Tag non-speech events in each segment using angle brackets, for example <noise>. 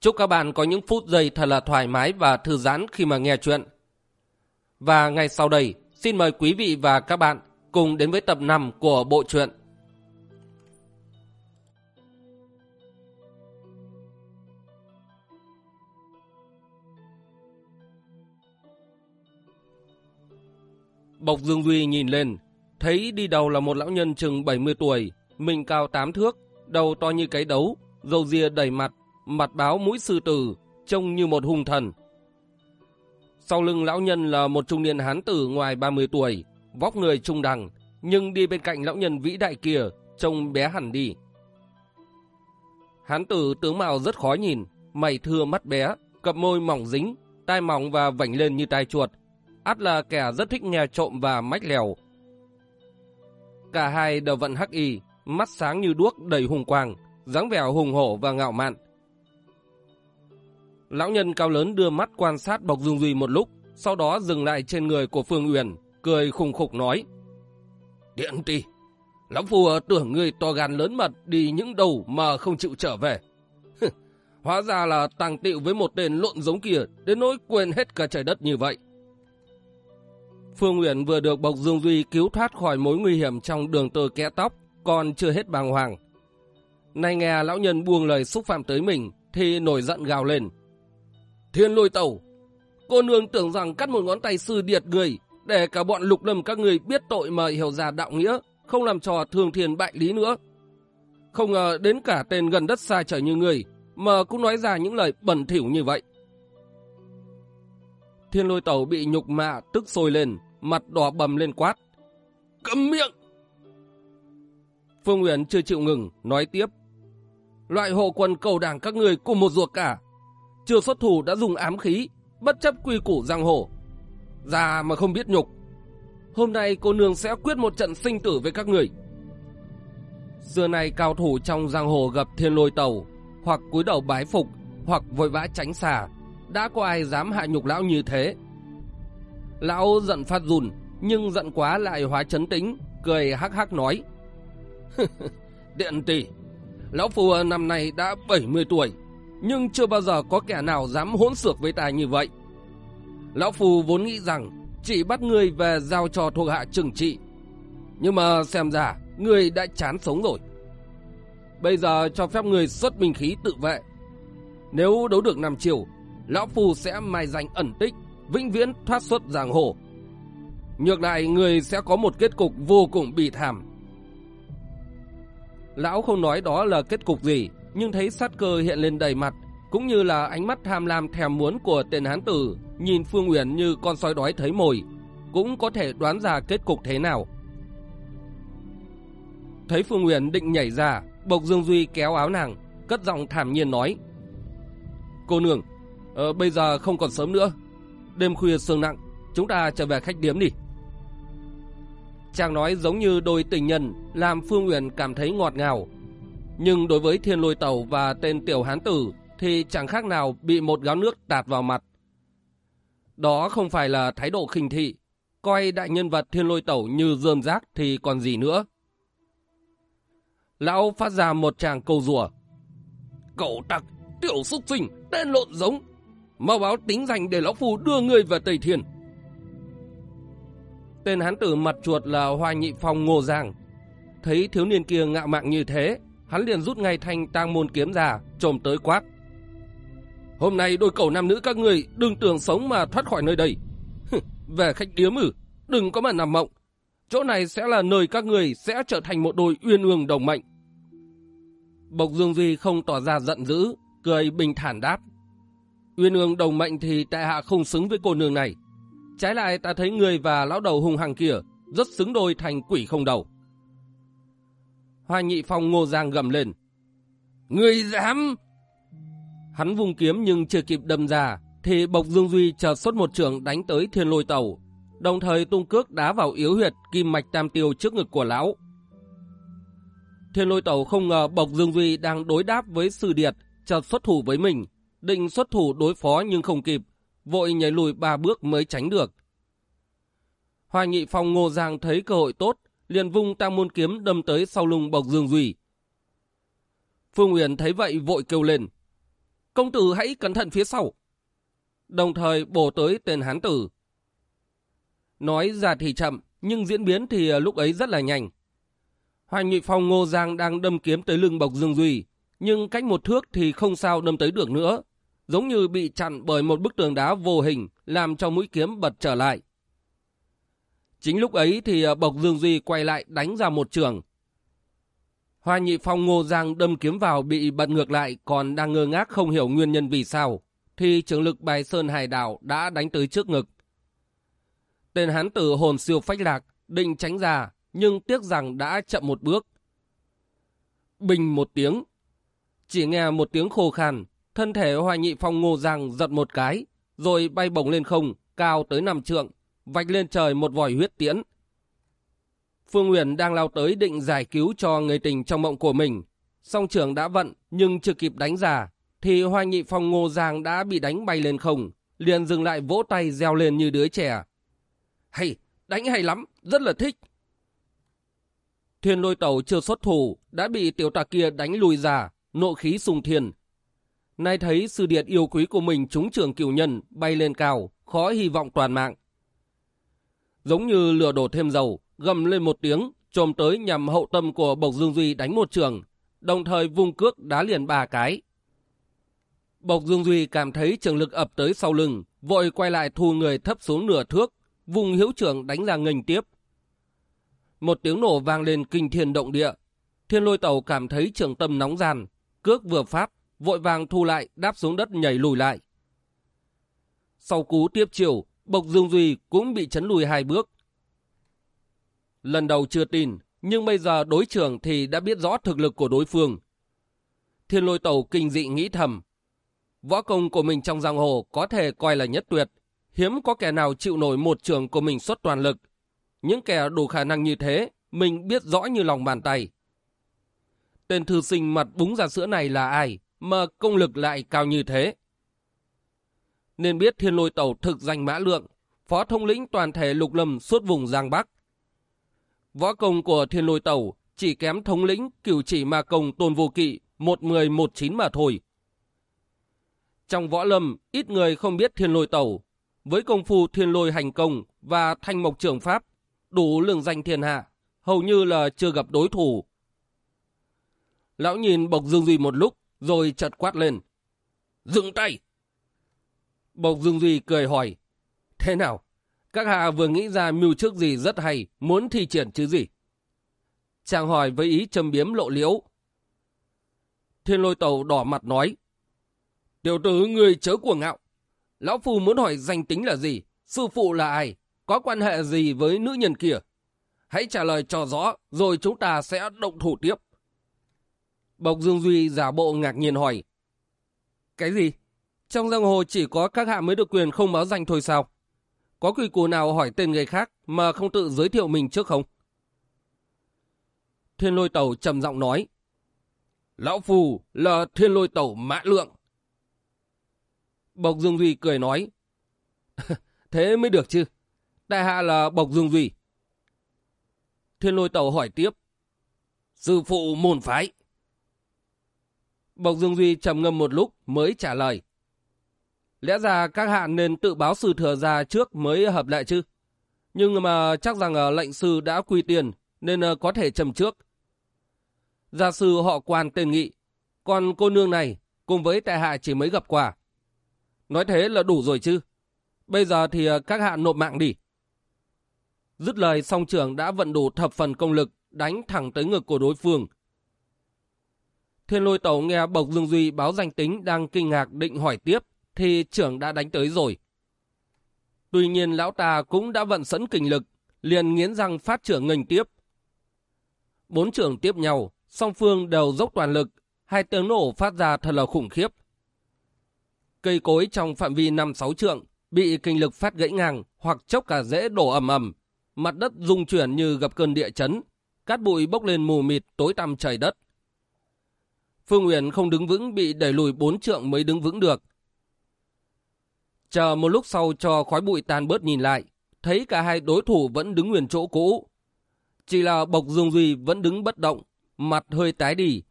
Chúc các bạn có những phút giây thật là thoải mái và thư giãn khi mà nghe chuyện. Và ngay sau đây, xin mời quý vị và các bạn cùng đến với tập 5 của bộ truyện. Bộc Dương Duy nhìn lên, thấy đi đầu là một lão nhân chừng 70 tuổi, mình cao 8 thước, đầu to như cái đấu, râu ria đầy mặt, mặt báo mũi sư tử, trông như một hung thần. Sau lưng lão nhân là một trung niên hán tử ngoài 30 tuổi, vóc người trung đẳng, nhưng đi bên cạnh lão nhân vĩ đại kia, trông bé hẳn đi. Hán tử tướng mạo rất khó nhìn, mày thưa mắt bé, cặp môi mỏng dính, tai mỏng và vảnh lên như tai chuột. Át là kẻ rất thích nghe trộm và mách lèo. Cả hai đều vận hắc y, mắt sáng như đuốc đầy hùng quang, dáng vẻ hùng hổ và ngạo mạn. Lão nhân cao lớn đưa mắt quan sát Bộc Dương Duy một lúc, sau đó dừng lại trên người của Phương Uyển, cười khùng khục nói. Điện ti lão phù tưởng người to gan lớn mật đi những đầu mà không chịu trở về. Hóa ra là tàng tiệu với một tên lộn giống kia đến nỗi quên hết cả trời đất như vậy. Phương Uyển vừa được Bộc Dương Duy cứu thoát khỏi mối nguy hiểm trong đường tơ kẽ tóc, còn chưa hết bàng hoàng. Nay nghe lão nhân buông lời xúc phạm tới mình, thì nổi giận gào lên. Thiên lôi tẩu, cô nương tưởng rằng cắt một ngón tay sư điệt người, để cả bọn lục lâm các người biết tội mà hiểu ra đạo nghĩa, không làm trò thường thiền bại lý nữa. Không ngờ đến cả tên gần đất xa trời như người, mà cũng nói ra những lời bẩn thỉu như vậy. Thiên lôi tẩu bị nhục mạ tức sôi lên, mặt đỏ bầm lên quát. Cấm miệng! Phương Nguyễn chưa chịu ngừng, nói tiếp. Loại hộ quân cầu đảng các người cùng một ruột cả. Chưa xuất thủ đã dùng ám khí, bất chấp quy củ giang hồ. Già mà không biết nhục. Hôm nay cô nương sẽ quyết một trận sinh tử với các người. Xưa nay cao thủ trong giang hồ gặp thiên lôi tàu, hoặc cúi đầu bái phục, hoặc vội vã tránh xà. Đã có ai dám hạ nhục lão như thế? Lão giận phát run, nhưng giận quá lại hóa chấn tĩnh, cười hắc hắc nói. <laughs> Điện tỷ, lão phù năm nay đã 70 tuổi, nhưng chưa bao giờ có kẻ nào dám hỗn xược với ta như vậy. Lão Phù vốn nghĩ rằng chỉ bắt người về giao cho thuộc hạ trừng trị. Nhưng mà xem ra người đã chán sống rồi. Bây giờ cho phép người xuất minh khí tự vệ. Nếu đấu được năm chiều, Lão Phù sẽ mai danh ẩn tích, vĩnh viễn thoát xuất giang hồ. Ngược lại người sẽ có một kết cục vô cùng bị thảm. Lão không nói đó là kết cục gì, nhưng thấy sát cơ hiện lên đầy mặt, cũng như là ánh mắt tham lam thèm muốn của tên hán tử, nhìn Phương Uyển như con sói đói thấy mồi, cũng có thể đoán ra kết cục thế nào. Thấy Phương Uyển định nhảy ra, Bộc Dương Duy kéo áo nàng, cất giọng thảm nhiên nói. Cô nương, ờ, bây giờ không còn sớm nữa. Đêm khuya sương nặng, chúng ta trở về khách điếm đi. Chàng nói giống như đôi tình nhân, làm Phương Uyển cảm thấy ngọt ngào, nhưng đối với thiên lôi tàu và tên tiểu hán tử thì chẳng khác nào bị một gáo nước tạt vào mặt. Đó không phải là thái độ khinh thị, coi đại nhân vật thiên lôi tẩu như dơm rác thì còn gì nữa. Lão phát ra một tràng câu rùa. Cậu tặc, tiểu xúc sinh, tên lộn giống. Mau báo tính danh để lão phu đưa người về Tây Thiên. Tên hán tử mặt chuột là Hoa Nhị Phong Ngô Giang. Thấy thiếu niên kia ngạo mạn như thế, hắn liền rút ngay thanh tang môn kiếm ra, trồm tới quát. Hôm nay đôi cầu nam nữ các người đừng tưởng sống mà thoát khỏi nơi đây. Về khách điếm ử, đừng có mà nằm mộng. Chỗ này sẽ là nơi các người sẽ trở thành một đôi uyên ương đồng mệnh. Bộc Dương Duy không tỏ ra giận dữ, cười bình thản đáp. Uyên ương đồng mệnh thì tại hạ không xứng với cô nương này. Trái lại ta thấy người và lão đầu hùng hằng kia rất xứng đôi thành quỷ không đầu. Hoa nhị phong ngô giang gầm lên. Người dám... Hắn vùng kiếm nhưng chưa kịp đâm ra, thì Bộc Dương Duy chợt xuất một trường đánh tới thiên lôi tàu, đồng thời tung cước đá vào yếu huyệt kim mạch tam tiêu trước ngực của lão. Thiên lôi tàu không ngờ Bộc Dương Duy đang đối đáp với sư điệt, chợt xuất thủ với mình, định xuất thủ đối phó nhưng không kịp, vội nhảy lùi ba bước mới tránh được. Hoa nhị phong ngô giang thấy cơ hội tốt, liền vung tam môn kiếm đâm tới sau lưng Bộc Dương Duy. Phương Uyển thấy vậy vội kêu lên. Công tử hãy cẩn thận phía sau. Đồng thời bổ tới tên hán tử. Nói ra thì chậm, nhưng diễn biến thì à, lúc ấy rất là nhanh. hoàng nhị Phong Ngô Giang đang đâm kiếm tới lưng Bộc Dương Duy, nhưng cách một thước thì không sao đâm tới được nữa, giống như bị chặn bởi một bức tường đá vô hình làm cho mũi kiếm bật trở lại. Chính lúc ấy thì ờ, Bộc Dương Duy quay lại đánh ra một trường, Hoa nhị phong ngô giang đâm kiếm vào bị bật ngược lại còn đang ngơ ngác không hiểu nguyên nhân vì sao, thì trường lực bài sơn hải đảo đã đánh tới trước ngực. Tên hán tử hồn siêu phách lạc, định tránh ra, nhưng tiếc rằng đã chậm một bước. Bình một tiếng. Chỉ nghe một tiếng khô khan, thân thể hoa nhị phong ngô giang giật một cái, rồi bay bổng lên không, cao tới năm trượng, vạch lên trời một vòi huyết tiễn. Phương Nguyễn đang lao tới định giải cứu cho người tình trong mộng của mình. Song trưởng đã vận nhưng chưa kịp đánh giả, thì Hoa Nhị Phong Ngô Giang đã bị đánh bay lên không, liền dừng lại vỗ tay reo lên như đứa trẻ. Hay, đánh hay lắm, rất là thích. Thiên lôi tàu chưa xuất thủ, đã bị tiểu tà kia đánh lùi ra, nộ khí sùng thiên. Nay thấy sư điện yêu quý của mình trúng trường cửu nhân bay lên cao, khó hy vọng toàn mạng. Giống như lửa đổ thêm dầu, gầm lên một tiếng, trồm tới nhằm hậu tâm của Bộc Dương Duy đánh một trường, đồng thời vung cước đá liền ba cái. Bộc Dương Duy cảm thấy trường lực ập tới sau lưng, vội quay lại thu người thấp xuống nửa thước, vùng hiếu trưởng đánh ra nghênh tiếp. Một tiếng nổ vang lên kinh thiên động địa. Thiên lôi tàu cảm thấy trường tâm nóng gian, cước vừa phát, vội vàng thu lại, đáp xuống đất nhảy lùi lại. Sau cú tiếp chiều, Bộc Dương Duy cũng bị chấn lùi hai bước, Lần đầu chưa tin, nhưng bây giờ đối trưởng thì đã biết rõ thực lực của đối phương. Thiên lôi Tẩu kinh dị nghĩ thầm. Võ công của mình trong giang hồ có thể coi là nhất tuyệt. Hiếm có kẻ nào chịu nổi một trường của mình xuất toàn lực. Những kẻ đủ khả năng như thế, mình biết rõ như lòng bàn tay. Tên thư sinh mặt búng ra sữa này là ai, mà công lực lại cao như thế? Nên biết thiên lôi tàu thực danh mã lượng, phó thông lĩnh toàn thể lục lâm suốt vùng Giang Bắc. Võ công của thiên lôi tàu chỉ kém thống lĩnh cửu chỉ ma công tôn vô kỵ một mười một chín mà thôi. Trong võ lâm, ít người không biết thiên lôi tàu. Với công phu thiên lôi hành công và thanh mộc trường pháp, đủ lường danh thiên hạ, hầu như là chưa gặp đối thủ. Lão nhìn Bộc Dương Duy một lúc, rồi chợt quát lên. Dừng tay! Bộc Dương Duy cười hỏi. Thế nào? Các hạ vừa nghĩ ra mưu trước gì rất hay, muốn thi triển chứ gì? Chàng hỏi với ý châm biếm lộ liễu. Thiên lôi tàu đỏ mặt nói. Tiểu tử người chớ của ngạo. Lão Phu muốn hỏi danh tính là gì? Sư phụ là ai? Có quan hệ gì với nữ nhân kia? Hãy trả lời cho rõ, rồi chúng ta sẽ động thủ tiếp. Bộc Dương Duy giả bộ ngạc nhiên hỏi. Cái gì? Trong giang hồ chỉ có các hạ mới được quyền không báo danh thôi sao? Có quy củ nào hỏi tên người khác mà không tự giới thiệu mình trước không? Thiên lôi tẩu trầm giọng nói. Lão Phù là thiên lôi tẩu mã lượng. Bộc Dương Duy cười nói. <laughs> Thế mới được chứ. Đại hạ là Bộc Dương Duy. Thiên lôi tẩu hỏi tiếp. Sư phụ môn phái. Bộc Dương Duy trầm ngâm một lúc mới trả lời. Lẽ ra các hạ nên tự báo sư thừa ra trước mới hợp lệ chứ. Nhưng mà chắc rằng ờ, lệnh sư đã quy tiền, nên ờ, có thể trầm trước. Gia sư họ quan tên nghị. Còn cô nương này cùng với tại hạ chỉ mới gặp quà. Nói thế là đủ rồi chứ. Bây giờ thì ờ, các hạ nộp mạng đi. Dứt lời, song trưởng đã vận đủ thập phần công lực, đánh thẳng tới ngực của đối phương. Thiên lôi tẩu nghe Bộc Dương Duy báo danh tính đang kinh ngạc định hỏi tiếp thì trưởng đã đánh tới rồi. Tuy nhiên lão ta cũng đã vận sẵn kinh lực, liền nghiến răng phát trưởng nghênh tiếp. Bốn trưởng tiếp nhau, song phương đều dốc toàn lực, hai tiếng nổ phát ra thật là khủng khiếp. Cây cối trong phạm vi 5-6 trượng bị kinh lực phát gãy ngang hoặc chốc cả rễ đổ ầm ầm. Mặt đất rung chuyển như gặp cơn địa chấn, cát bụi bốc lên mù mịt tối tăm trời đất. Phương Uyển không đứng vững bị đẩy lùi bốn trượng mới đứng vững được. Chờ một lúc sau cho khói bụi tan bớt nhìn lại, thấy cả hai đối thủ vẫn đứng nguyên chỗ cũ. Chỉ là Bộc Dương Duy vẫn đứng bất động, mặt hơi tái đi.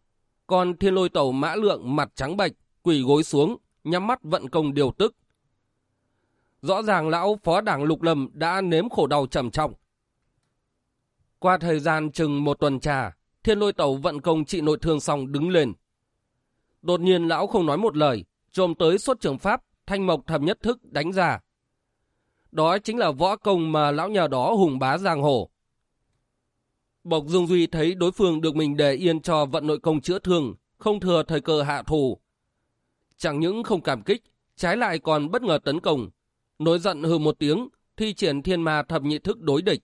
Còn thiên lôi tẩu mã lượng mặt trắng bệch, quỳ gối xuống, nhắm mắt vận công điều tức. Rõ ràng lão phó đảng Lục Lâm đã nếm khổ đau trầm trọng. Qua thời gian chừng một tuần trà, thiên lôi tẩu vận công trị nội thương xong đứng lên. Đột nhiên lão không nói một lời, trồm tới xuất trường pháp, thanh mộc thầm nhất thức đánh ra. Đó chính là võ công mà lão nhà đó hùng bá giang hồ. Bộc Dương Duy thấy đối phương được mình để yên cho vận nội công chữa thương, không thừa thời cơ hạ thù. Chẳng những không cảm kích, trái lại còn bất ngờ tấn công. Nổi giận hừ một tiếng, thi triển thiên ma thập nhị thức đối địch.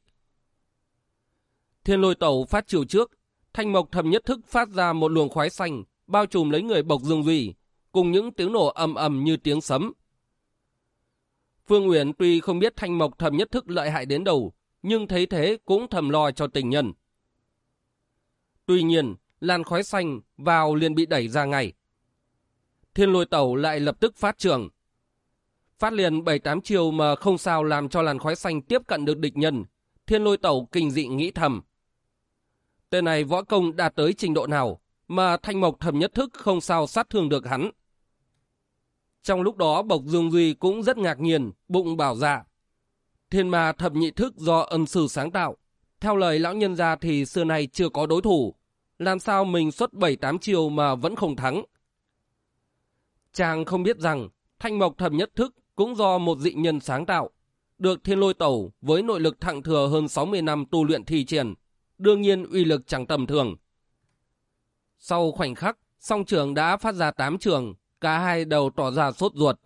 Thiên lôi tẩu phát chiều trước, thanh mộc thập nhất thức phát ra một luồng khoái xanh, bao trùm lấy người Bộc Dương Duy, cùng những tiếng nổ ầm ầm như tiếng sấm. Phương Uyển tuy không biết thanh mộc thầm nhất thức lợi hại đến đầu, nhưng thấy thế cũng thầm lo cho tình nhân. Tuy nhiên, làn khói xanh vào liền bị đẩy ra ngay. Thiên lôi tẩu lại lập tức phát trường. Phát liền 7-8 chiều mà không sao làm cho làn khói xanh tiếp cận được địch nhân. Thiên lôi tẩu kinh dị nghĩ thầm. Tên này võ công đạt tới trình độ nào mà thanh mộc thầm nhất thức không sao sát thương được hắn. Trong lúc đó Bộc Dương Duy cũng rất ngạc nhiên, bụng bảo dạ. Thiên ma thập nhị thức do ân sư sáng tạo. Theo lời lão nhân gia thì xưa nay chưa có đối thủ. Làm sao mình xuất 7-8 chiều mà vẫn không thắng? Chàng không biết rằng thanh mộc thập nhất thức cũng do một dị nhân sáng tạo. Được thiên lôi tẩu với nội lực thặng thừa hơn 60 năm tu luyện thi triển. Đương nhiên uy lực chẳng tầm thường. Sau khoảnh khắc, song trường đã phát ra 8 trường, cả hai đều tỏ ra sốt ruột.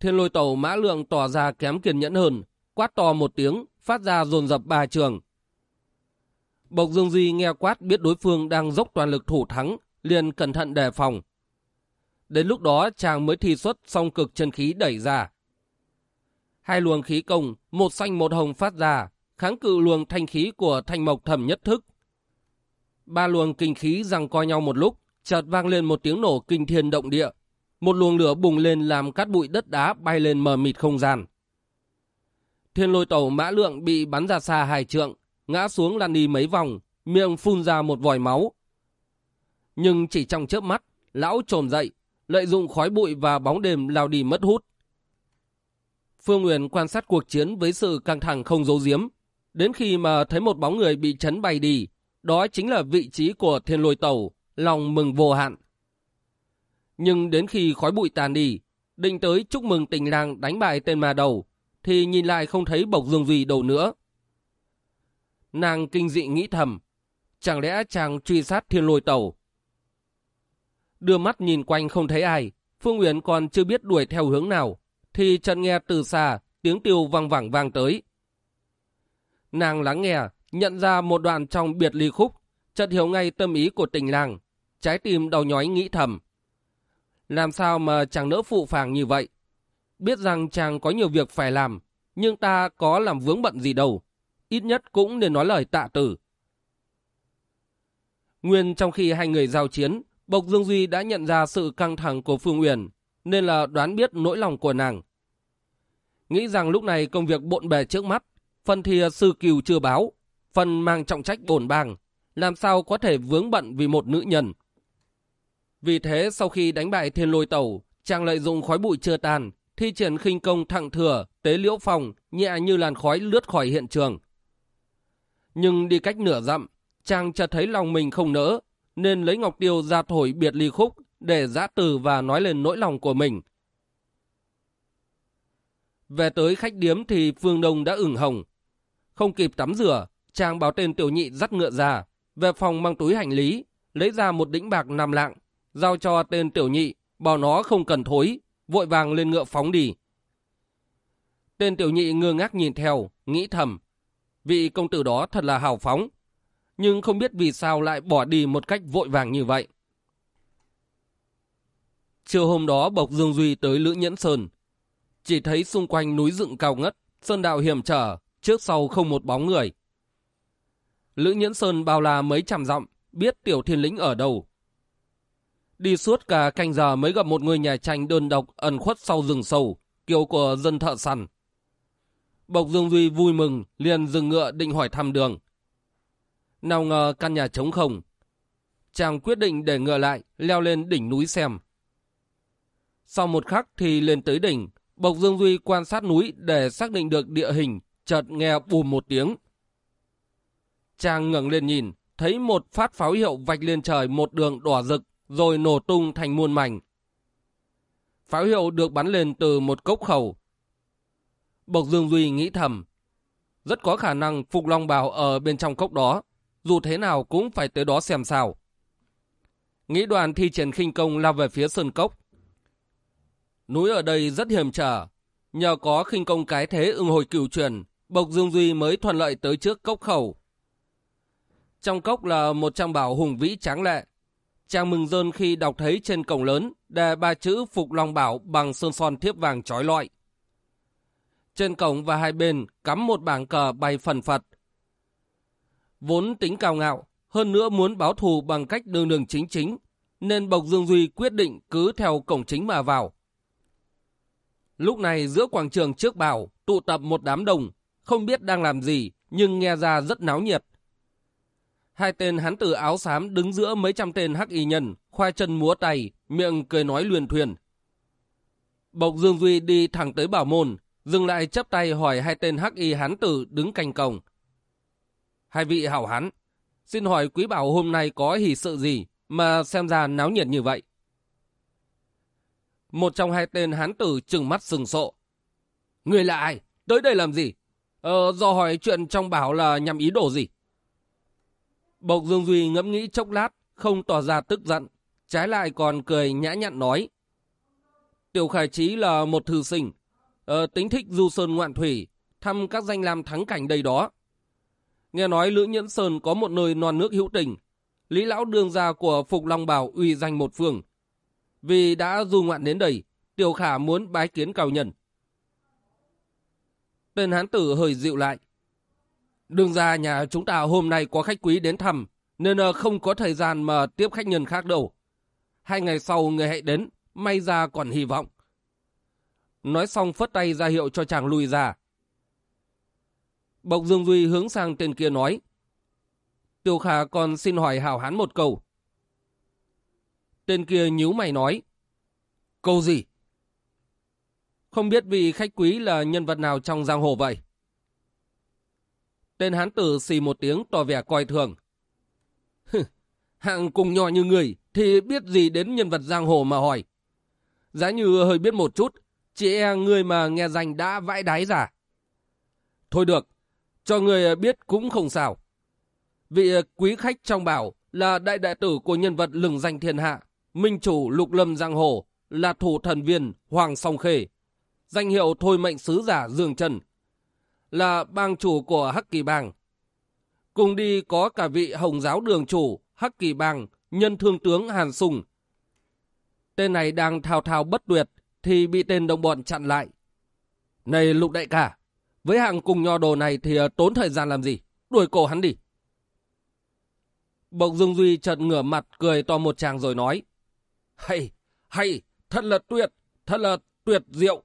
Thiên lôi tàu mã lượng tỏ ra kém kiên nhẫn hơn, quát to một tiếng, phát ra dồn dập ba trường. Bộc Dương Di nghe quát biết đối phương đang dốc toàn lực thủ thắng, liền cẩn thận đề phòng. Đến lúc đó chàng mới thi xuất song cực chân khí đẩy ra. Hai luồng khí công, một xanh một hồng phát ra, kháng cự luồng thanh khí của thanh mộc thẩm nhất thức. Ba luồng kinh khí rằng coi nhau một lúc, chợt vang lên một tiếng nổ kinh thiên động địa. Một luồng lửa bùng lên làm cát bụi đất đá bay lên mờ mịt không gian. Thiên lôi tàu mã lượng bị bắn ra xa hai trượng, ngã xuống lăn đi mấy vòng, miệng phun ra một vòi máu. Nhưng chỉ trong chớp mắt, lão trồm dậy, lợi dụng khói bụi và bóng đêm lao đi mất hút. Phương Nguyên quan sát cuộc chiến với sự căng thẳng không giấu giếm. Đến khi mà thấy một bóng người bị chấn bay đi, đó chính là vị trí của thiên lôi tàu, lòng mừng vô hạn. Nhưng đến khi khói bụi tàn đi, định tới chúc mừng tình làng đánh bại tên ma đầu, thì nhìn lại không thấy bộc dương duy đâu nữa. Nàng kinh dị nghĩ thầm, chẳng lẽ chàng truy sát thiên lôi tàu? Đưa mắt nhìn quanh không thấy ai, Phương Uyển còn chưa biết đuổi theo hướng nào, thì chợt nghe từ xa tiếng tiêu vang vẳng vang tới. Nàng lắng nghe, nhận ra một đoạn trong biệt ly khúc, chợt hiểu ngay tâm ý của tình làng, trái tim đau nhói nghĩ thầm. Làm sao mà chàng nỡ phụ phàng như vậy? Biết rằng chàng có nhiều việc phải làm, nhưng ta có làm vướng bận gì đâu. Ít nhất cũng nên nói lời tạ tử. Nguyên trong khi hai người giao chiến, Bộc Dương Duy đã nhận ra sự căng thẳng của Phương Uyển, nên là đoán biết nỗi lòng của nàng. Nghĩ rằng lúc này công việc bộn bề trước mắt, phần thì sư kiều chưa báo, phần mang trọng trách bổn bàng, làm sao có thể vướng bận vì một nữ nhân. Vì thế sau khi đánh bại thiên lôi tẩu, chàng lợi dụng khói bụi chưa tàn, thi triển khinh công thẳng thừa, tế liễu phòng, nhẹ như làn khói lướt khỏi hiện trường. Nhưng đi cách nửa dặm, chàng chợt thấy lòng mình không nỡ, nên lấy ngọc tiêu ra thổi biệt ly khúc để giã từ và nói lên nỗi lòng của mình. Về tới khách điếm thì Phương Đông đã ửng hồng. Không kịp tắm rửa, chàng báo tên tiểu nhị dắt ngựa ra, về phòng mang túi hành lý, lấy ra một đĩnh bạc nằm lạng, giao cho tên tiểu nhị, bảo nó không cần thối, vội vàng lên ngựa phóng đi. Tên tiểu nhị ngơ ngác nhìn theo, nghĩ thầm, vị công tử đó thật là hào phóng, nhưng không biết vì sao lại bỏ đi một cách vội vàng như vậy. Chiều hôm đó Bộc Dương Duy tới Lữ Nhẫn Sơn. Chỉ thấy xung quanh núi dựng cao ngất, sơn đạo hiểm trở, trước sau không một bóng người. Lữ Nhẫn Sơn bao la mấy trăm dặm, biết tiểu thiên lĩnh ở đâu. Đi suốt cả canh giờ mới gặp một người nhà tranh đơn độc ẩn khuất sau rừng sâu, kiểu của dân thợ săn. Bộc Dương Duy vui mừng, liền dừng ngựa định hỏi thăm đường. Nào ngờ căn nhà trống không. Chàng quyết định để ngựa lại, leo lên đỉnh núi xem. Sau một khắc thì lên tới đỉnh, Bộc Dương Duy quan sát núi để xác định được địa hình, chợt nghe bùm một tiếng. Chàng ngẩng lên nhìn, thấy một phát pháo hiệu vạch lên trời một đường đỏ rực, rồi nổ tung thành muôn mảnh. Pháo hiệu được bắn lên từ một cốc khẩu. Bộc Dương Duy nghĩ thầm, rất có khả năng Phục Long Bào ở bên trong cốc đó, dù thế nào cũng phải tới đó xem sao. Nghĩ đoàn thi triển khinh công lao về phía sơn cốc. Núi ở đây rất hiểm trở, nhờ có khinh công cái thế ưng hồi cửu truyền, Bộc Dương Duy mới thuận lợi tới trước cốc khẩu. Trong cốc là một trang bảo hùng vĩ tráng lệ. Chàng mừng rơn khi đọc thấy trên cổng lớn đề ba chữ Phục Long Bảo bằng sơn son thiếp vàng trói lọi. Trên cổng và hai bên cắm một bảng cờ bay phần phật. Vốn tính cao ngạo, hơn nữa muốn báo thù bằng cách đường đường chính chính, nên Bộc Dương Duy quyết định cứ theo cổng chính mà vào. Lúc này giữa quảng trường trước bảo tụ tập một đám đồng, không biết đang làm gì nhưng nghe ra rất náo nhiệt. Hai tên hắn tử áo xám đứng giữa mấy trăm tên hắc y nhân, khoai chân múa tay, miệng cười nói luyền thuyền. Bộc Dương Duy đi thẳng tới bảo môn, dừng lại chấp tay hỏi hai tên hắc y hán tử đứng canh cổng. Hai vị hảo hán, xin hỏi quý bảo hôm nay có hỷ sự gì mà xem ra náo nhiệt như vậy? Một trong hai tên hán tử trừng mắt sừng sộ. Người là ai? Tới đây làm gì? Ờ, do hỏi chuyện trong bảo là nhằm ý đồ gì? Bộc Dương Duy ngẫm nghĩ chốc lát, không tỏ ra tức giận, trái lại còn cười nhã nhặn nói. Tiểu Khải Trí là một thư sinh, ờ, tính thích du sơn ngoạn thủy, thăm các danh lam thắng cảnh đây đó. Nghe nói Lữ Nhẫn Sơn có một nơi non nước hữu tình, Lý Lão đương gia của Phục Long Bảo uy danh một phương. Vì đã du ngoạn đến đây, Tiểu Khả muốn bái kiến cao nhân. Tên hán tử hơi dịu lại, Đương ra nhà chúng ta hôm nay có khách quý đến thăm, nên ờ, không có thời gian mà tiếp khách nhân khác đâu. Hai ngày sau người hãy đến, may ra còn hy vọng. Nói xong phất tay ra hiệu cho chàng lui ra. Bộc Dương Duy hướng sang tên kia nói. Tiêu Khả còn xin hỏi hảo hán một câu. Tên kia nhíu mày nói. Câu gì? Không biết vị khách quý là nhân vật nào trong giang hồ vậy? Tên hán tử xì một tiếng tỏ vẻ coi thường. Hạng cùng nhỏ như người thì biết gì đến nhân vật giang hồ mà hỏi. Giá như hơi biết một chút, chị e người mà nghe danh đã vãi đáy ra. Thôi được, cho người biết cũng không sao. Vị quý khách trong bảo là đại đại tử của nhân vật lừng danh thiên hạ, minh chủ lục lâm giang hồ, là thủ thần viên Hoàng Song Khê, danh hiệu thôi mệnh sứ giả Dương Trần, là bang chủ của Hắc Kỳ Bang. Cùng đi có cả vị Hồng Giáo Đường chủ Hắc Kỳ Bang, nhân thương tướng Hàn Sùng. Tên này đang thao thao bất tuyệt thì bị tên đồng bọn chặn lại. Này lục đại ca, với hạng cùng nho đồ này thì ờ, tốn thời gian làm gì? Đuổi cổ hắn đi. Bộc Dương Duy chợt ngửa mặt cười to một tràng rồi nói. Hay, hay, thật là tuyệt, thật là tuyệt diệu.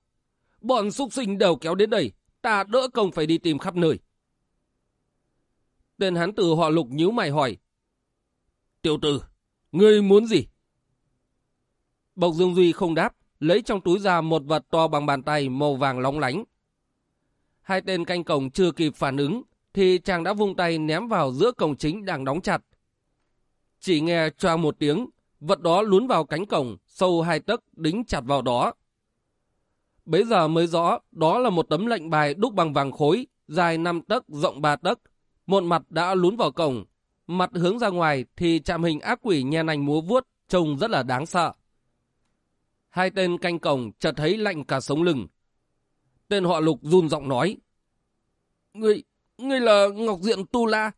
Bọn súc sinh đều kéo đến đây, ta đỡ công phải đi tìm khắp nơi. Tên hán tử họ lục nhíu mày hỏi. Tiểu tử, ngươi muốn gì? Bộc Dương Duy không đáp, lấy trong túi ra một vật to bằng bàn tay màu vàng lóng lánh. Hai tên canh cổng chưa kịp phản ứng, thì chàng đã vung tay ném vào giữa cổng chính đang đóng chặt. Chỉ nghe choang một tiếng, vật đó lún vào cánh cổng, sâu hai tấc đính chặt vào đó. Bấy giờ mới rõ đó là một tấm lệnh bài đúc bằng vàng khối, dài 5 tấc, rộng 3 tấc. Một mặt đã lún vào cổng, mặt hướng ra ngoài thì chạm hình ác quỷ nhe nành múa vuốt, trông rất là đáng sợ. Hai tên canh cổng chợt thấy lạnh cả sống lưng. Tên họ lục run giọng nói. Ngươi, ngươi là Ngọc Diện Tu La.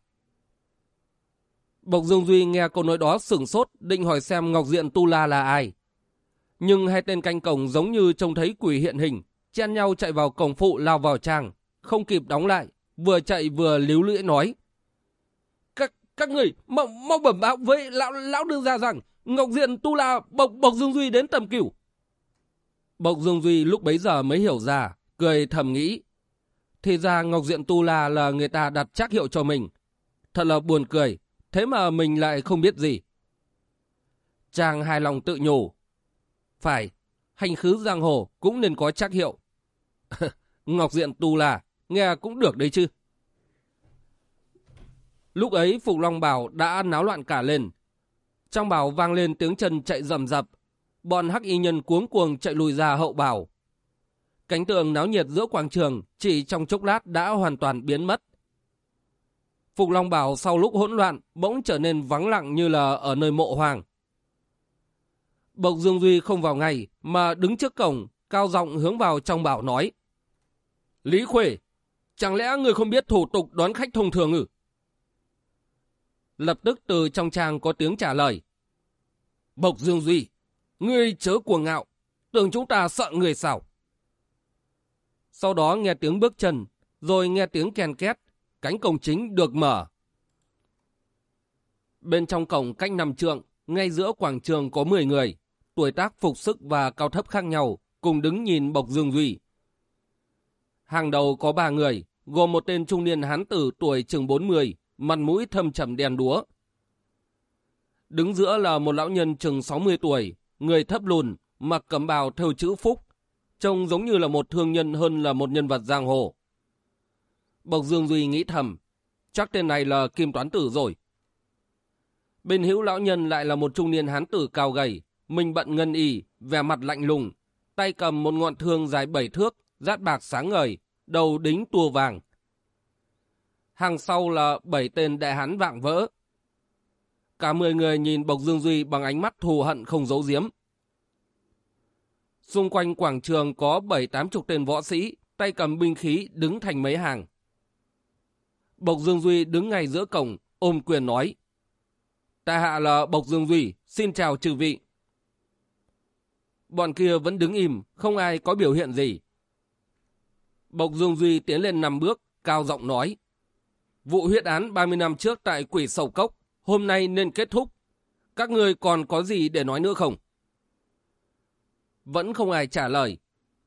Bộc Dương Duy nghe câu nói đó sửng sốt, định hỏi xem Ngọc Diện Tu La là ai. Nhưng hai tên canh cổng giống như trông thấy quỷ hiện hình, chen nhau chạy vào cổng phụ lao vào trang, không kịp đóng lại, vừa chạy vừa líu lưỡi nói. Các các người mau, mau bẩm báo với lão lão đương gia rằng Ngọc Diện Tu La bộc bộc Dương Duy đến tầm cửu. Bộc Dương Duy lúc bấy giờ mới hiểu ra, cười thầm nghĩ. Thì ra Ngọc Diện Tu La là người ta đặt trác hiệu cho mình. Thật là buồn cười, thế mà mình lại không biết gì. Chàng hài lòng tự nhủ. Phải, hành khứ giang hồ cũng nên có trác hiệu. <laughs> Ngọc Diện Tu là nghe cũng được đấy chứ. Lúc ấy Phục Long Bảo đã náo loạn cả lên. Trong bảo vang lên tiếng chân chạy rầm rập. Bọn hắc y nhân cuống cuồng chạy lùi ra hậu bảo. Cánh tường náo nhiệt giữa quảng trường chỉ trong chốc lát đã hoàn toàn biến mất. Phục Long Bảo sau lúc hỗn loạn bỗng trở nên vắng lặng như là ở nơi mộ hoàng. Bộc Dương Duy không vào ngay mà đứng trước cổng, cao giọng hướng vào trong bảo nói. Lý Khuê, chẳng lẽ người không biết thủ tục đón khách thông thường ư? Lập tức từ trong trang có tiếng trả lời. Bộc Dương Duy, ngươi chớ cuồng ngạo, tưởng chúng ta sợ người sao? Sau đó nghe tiếng bước chân, rồi nghe tiếng kèn két, cánh cổng chính được mở. Bên trong cổng cách nằm trượng, ngay giữa quảng trường có 10 người, tuổi tác phục sức và cao thấp khác nhau, cùng đứng nhìn Bộc Dương Duy. Hàng đầu có ba người, gồm một tên trung niên hán tử tuổi chừng 40, mặt mũi thâm trầm đen đúa. Đứng giữa là một lão nhân chừng 60 tuổi, người thấp lùn, mặc cẩm bào theo chữ phúc, trông giống như là một thương nhân hơn là một nhân vật giang hồ. Bộc Dương Duy nghĩ thầm, chắc tên này là Kim Toán Tử rồi. Bên hữu lão nhân lại là một trung niên hán tử cao gầy, mình bận ngân ỉ vẻ mặt lạnh lùng, tay cầm một ngọn thương dài bảy thước, rát bạc sáng ngời, đầu đính tua vàng. Hàng sau là bảy tên đại hán vạng vỡ. Cả mười người nhìn Bộc Dương Duy bằng ánh mắt thù hận không giấu giếm. Xung quanh quảng trường có bảy tám chục tên võ sĩ, tay cầm binh khí đứng thành mấy hàng. Bộc Dương Duy đứng ngay giữa cổng, ôm quyền nói. ta hạ là Bộc Dương Duy, xin chào trừ vị. Bọn kia vẫn đứng im, không ai có biểu hiện gì. Bộc Dương Duy tiến lên năm bước, cao giọng nói. Vụ huyết án 30 năm trước tại quỷ sầu cốc, hôm nay nên kết thúc. Các người còn có gì để nói nữa không? Vẫn không ai trả lời.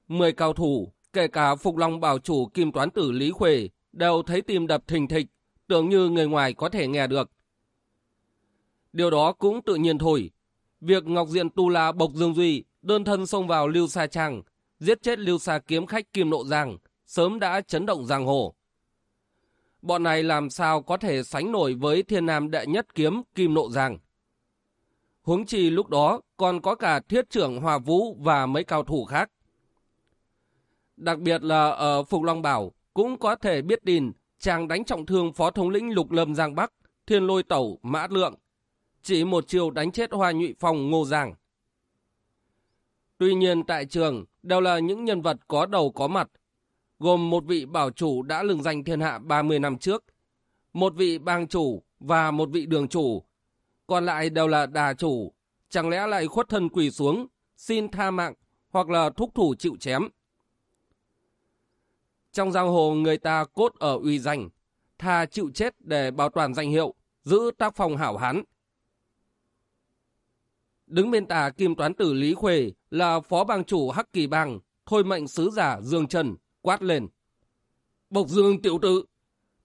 Mười cao thủ, kể cả Phục Long bảo chủ kim toán tử Lý Khuê, đều thấy tim đập thình thịch, tưởng như người ngoài có thể nghe được. Điều đó cũng tự nhiên thôi. Việc Ngọc Diện Tu La Bộc Dương Duy đơn thân xông vào Lưu Sa Trang, giết chết Lưu Sa kiếm khách Kim Nộ Giang, sớm đã chấn động giang hồ. Bọn này làm sao có thể sánh nổi với thiên nam đệ nhất kiếm Kim Nộ Giang. Huống chi lúc đó còn có cả thiết trưởng Hòa Vũ và mấy cao thủ khác. Đặc biệt là ở Phục Long Bảo cũng có thể biết tin chàng đánh trọng thương phó thống lĩnh Lục Lâm Giang Bắc, Thiên Lôi Tẩu, Mã Lượng. Chỉ một chiều đánh chết Hoa Nhụy Phong Ngô Giang. Tuy nhiên tại trường đều là những nhân vật có đầu có mặt, gồm một vị bảo chủ đã lừng danh thiên hạ 30 năm trước, một vị bang chủ và một vị đường chủ, còn lại đều là đà chủ, chẳng lẽ lại khuất thân quỳ xuống, xin tha mạng hoặc là thúc thủ chịu chém. Trong giang hồ người ta cốt ở uy danh, tha chịu chết để bảo toàn danh hiệu, giữ tác phong hảo hán. Đứng bên tà kim toán tử Lý Khuê là phó bang chủ Hắc Kỳ Bang, thôi mệnh sứ giả Dương Trần, quát lên. Bộc Dương tiểu tử,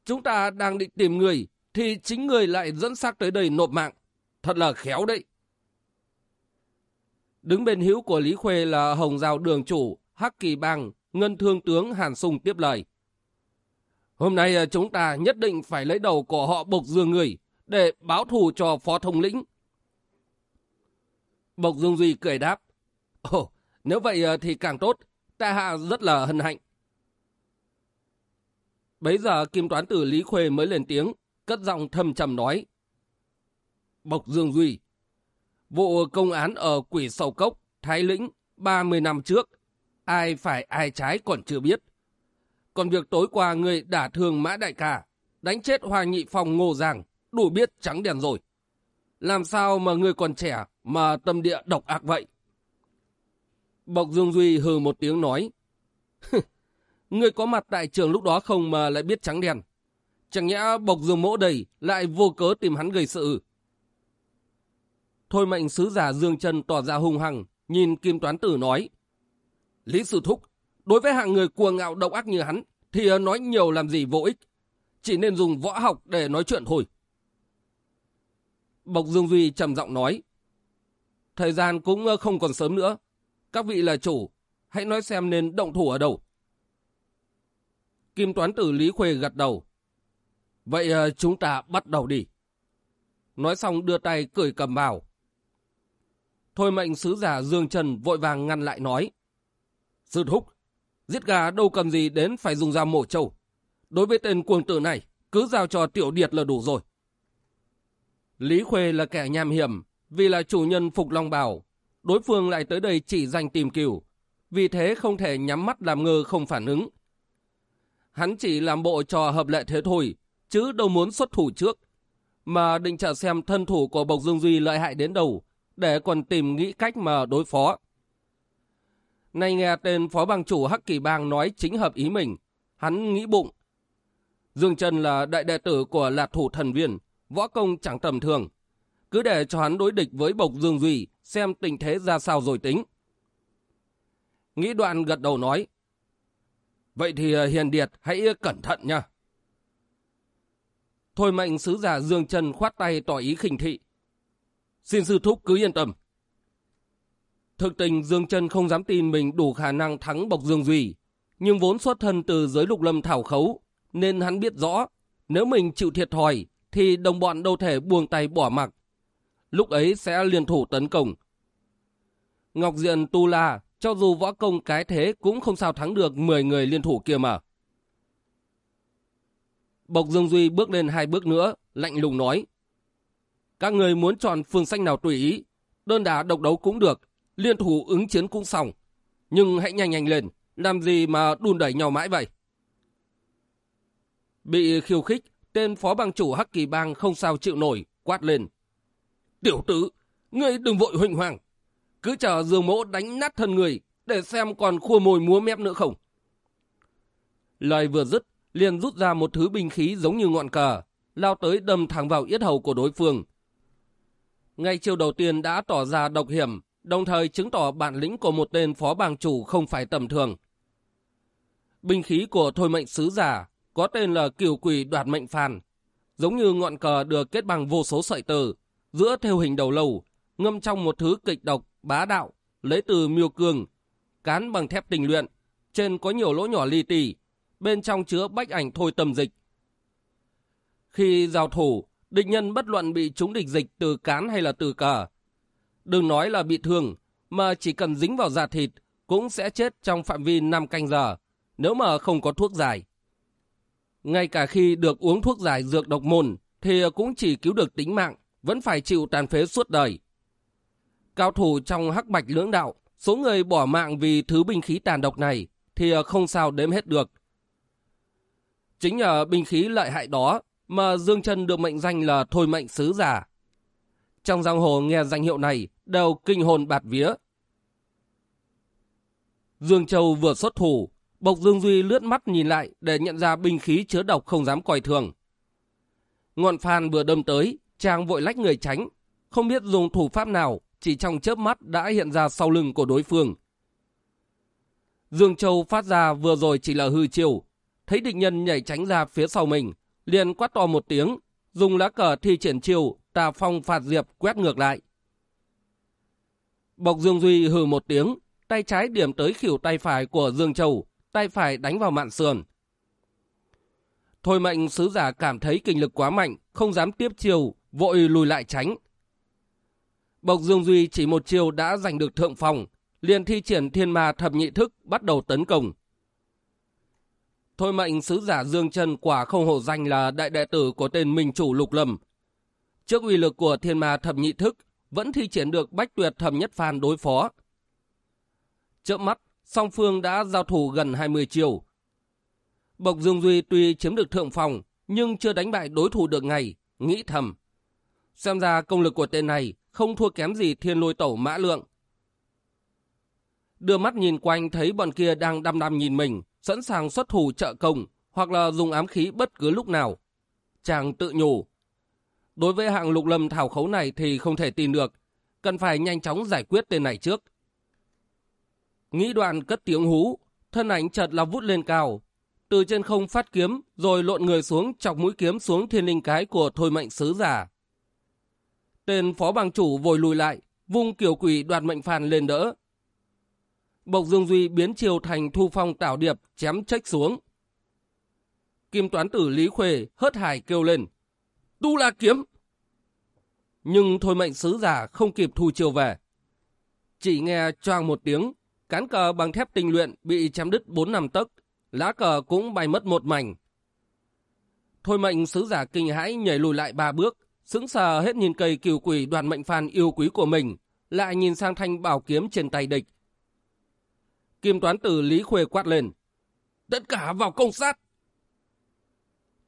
chúng ta đang định tìm người, thì chính người lại dẫn xác tới đây nộp mạng. Thật là khéo đấy. Đứng bên hữu của Lý Khuê là Hồng Giao Đường Chủ, Hắc Kỳ Bang, Ngân Thương Tướng Hàn Sung tiếp lời. Hôm nay à, chúng ta nhất định phải lấy đầu của họ Bộc Dương người để báo thù cho Phó Thông Lĩnh. Bộc Dương Duy cười đáp. Ồ, nếu vậy ờ, thì càng tốt, ta hạ rất là hân hạnh. Bấy giờ Kim Toán Tử Lý Khuê mới lên tiếng, cất giọng thầm trầm nói. Bộc Dương Duy, vụ công án ở quỷ sầu cốc, Thái Lĩnh, 30 năm trước, ai phải ai trái còn chưa biết. Còn việc tối qua người đả thương Mã Đại Ca, đánh chết Hoàng Nhị Phong Ngô Giàng, đủ biết trắng đèn rồi. Làm sao mà người còn trẻ mà tâm địa độc ác vậy? Bộc Dương Duy hừ một tiếng nói. Người có mặt tại trường lúc đó không mà lại biết trắng đen. Chẳng nhẽ Bộc Dương Mỗ đầy lại vô cớ tìm hắn gây sự. Thôi mệnh sứ giả Dương Trần tỏ ra hung hăng, nhìn Kim Toán Tử nói. Lý Sư Thúc, đối với hạng người cuồng ngạo độc ác như hắn, thì nói nhiều làm gì vô ích. Chỉ nên dùng võ học để nói chuyện thôi. Bộc Dương Duy trầm giọng nói. Thời gian cũng không còn sớm nữa. Các vị là chủ, hãy nói xem nên động thủ ở đâu. Kim Toán Tử Lý Khuê gật đầu. Vậy ờ, chúng ta bắt đầu đi. Nói xong đưa tay cởi cầm vào. Thôi mệnh sứ giả Dương Trần vội vàng ngăn lại nói. Sư thúc, giết gà đâu cần gì đến phải dùng dao mổ trâu. Đối với tên cuồng tử này, cứ giao cho tiểu điệt là đủ rồi. Lý Khuê là kẻ nham hiểm, vì là chủ nhân Phục Long Bảo. Đối phương lại tới đây chỉ danh tìm cửu, vì thế không thể nhắm mắt làm ngơ không phản ứng. Hắn chỉ làm bộ trò hợp lệ thế thôi, chứ đâu muốn xuất thủ trước. Mà định chờ xem thân thủ của Bộc Dương Duy lợi hại đến đâu, để còn tìm nghĩ cách mà đối phó. Nay nghe tên phó bang chủ Hắc Kỳ Bang nói chính hợp ý mình, hắn nghĩ bụng. Dương Trần là đại đệ tử của lạc thủ thần viên, võ công chẳng tầm thường. Cứ để cho hắn đối địch với Bộc Dương Duy, xem tình thế ra sao rồi tính. Nghĩ đoạn gật đầu nói. Vậy thì ờ, Hiền Điệt hãy cẩn thận nha. Thôi mệnh sứ giả Dương Trần khoát tay tỏ ý khinh thị. Xin sư thúc cứ yên tâm. Thực tình Dương Trần không dám tin mình đủ khả năng thắng Bộc Dương Duy, nhưng vốn xuất thân từ giới lục lâm thảo khấu, nên hắn biết rõ, nếu mình chịu thiệt thòi, thì đồng bọn đâu thể buông tay bỏ mặc. Lúc ấy sẽ liên thủ tấn công. Ngọc Diện Tu La, cho dù võ công cái thế cũng không sao thắng được 10 người liên thủ kia mà. Bộc Dương Duy bước lên hai bước nữa, lạnh lùng nói. Các người muốn chọn phương sách nào tùy ý, đơn đả độc đấu cũng được, liên thủ ứng chiến cũng xong. Nhưng hãy nhanh nhanh lên, làm gì mà đun đẩy nhau mãi vậy? Bị khiêu khích, tên phó bang chủ Hắc Kỳ Bang không sao chịu nổi, quát lên. Tiểu tử, ngươi đừng vội huỳnh hoàng. Cứ chờ dương mỗ đánh nát thân người, để xem còn khua mồi múa mép nữa không. Lời vừa dứt, liền rút ra một thứ binh khí giống như ngọn cờ, lao tới đâm thẳng vào yết hầu của đối phương. Ngay chiều đầu tiên đã tỏ ra độc hiểm, đồng thời chứng tỏ bản lĩnh của một tên phó bang chủ không phải tầm thường. Binh khí của thôi mệnh sứ giả có tên là kiều quỷ đoạt mệnh phàn, giống như ngọn cờ được kết bằng vô số sợi tử, giữa theo hình đầu lâu, ngâm trong một thứ kịch độc, bá đạo, lấy từ miêu cương, cán bằng thép tình luyện, trên có nhiều lỗ nhỏ li tì, bên trong chứa bách ảnh thôi tầm dịch. Khi giao thủ, địch nhân bất luận bị trúng địch dịch từ cán hay là từ cờ. Đừng nói là bị thương, mà chỉ cần dính vào da thịt cũng sẽ chết trong phạm vi 5 canh giờ, nếu mà không có thuốc giải. Ngay cả khi được uống thuốc giải dược độc môn, thì cũng chỉ cứu được tính mạng, vẫn phải chịu tàn phế suốt đời. Cao thủ trong hắc bạch lưỡng đạo, số người bỏ mạng vì thứ binh khí tàn độc này thì ờ, không sao đếm hết được. Chính nhờ binh khí lợi hại đó mà Dương Trân được mệnh danh là thôi mệnh sứ giả. Trong giang hồ nghe danh hiệu này đều kinh hồn bạt vía. Dương Châu vừa xuất thủ, Bộc Dương Duy lướt mắt nhìn lại để nhận ra binh khí chứa độc không dám coi thường. Ngọn phan vừa đâm tới, chàng vội lách người tránh, không biết dùng thủ pháp nào, chỉ trong chớp mắt đã hiện ra sau lưng của đối phương. Dương Châu phát ra vừa rồi chỉ là hư chiều, thấy địch nhân nhảy tránh ra phía sau mình, liền quát to một tiếng, dùng lá cờ thi triển chiều, tà phong phạt diệp quét ngược lại. Bộc Dương Duy hừ một tiếng, tay trái điểm tới khỉu tay phải của Dương Châu, tay phải đánh vào mạn sườn. Thôi mệnh sứ giả cảm thấy kinh lực quá mạnh, không dám tiếp chiều, vội lùi lại tránh. Bộc Dương Duy chỉ một chiều đã giành được thượng phòng, liền thi triển thiên ma thập nhị thức bắt đầu tấn công. Thôi mệnh sứ giả Dương Trân quả không hổ danh là đại đệ tử của tên Minh Chủ Lục Lâm. Trước uy lực của thiên ma thập nhị thức, vẫn thi triển được bách tuyệt thầm nhất phan đối phó. Chớp mắt, song phương đã giao thủ gần 20 chiều. Bộc Dương Duy tuy chiếm được thượng phòng, nhưng chưa đánh bại đối thủ được ngày, nghĩ thầm. Xem ra công lực của tên này không thua kém gì thiên lôi tẩu mã lượng. Đưa mắt nhìn quanh thấy bọn kia đang đăm đăm nhìn mình, sẵn sàng xuất thủ trợ công, hoặc là dùng ám khí bất cứ lúc nào. Chàng tự nhủ. Đối với hạng lục lâm thảo khấu này thì không thể tin được, cần phải nhanh chóng giải quyết tên này trước. Nghĩ đoạn cất tiếng hú, thân ảnh chợt là vút lên cao, từ trên không phát kiếm, rồi lộn người xuống chọc mũi kiếm xuống thiên linh cái của thôi mệnh sứ giả. Tên phó bang chủ vội lùi lại, vung kiểu quỷ đoạt mệnh phàn lên đỡ. Bộc Dương Duy biến chiều thành thu phong tảo điệp, chém trách xuống. Kim toán tử Lý Khuê hớt hải kêu lên. Tu la kiếm! Nhưng thôi mệnh sứ giả không kịp thu chiều về. Chỉ nghe choang một tiếng, cán cờ bằng thép tinh luyện bị chém đứt bốn năm tấc, lá cờ cũng bay mất một mảnh. Thôi mệnh sứ giả kinh hãi nhảy lùi lại ba bước, sững sờ hết nhìn cây kiều quỷ đoàn mệnh phan yêu quý của mình, lại nhìn sang thanh bảo kiếm trên tay địch. Kim toán tử Lý Khuê quát lên. Tất cả vào công sát!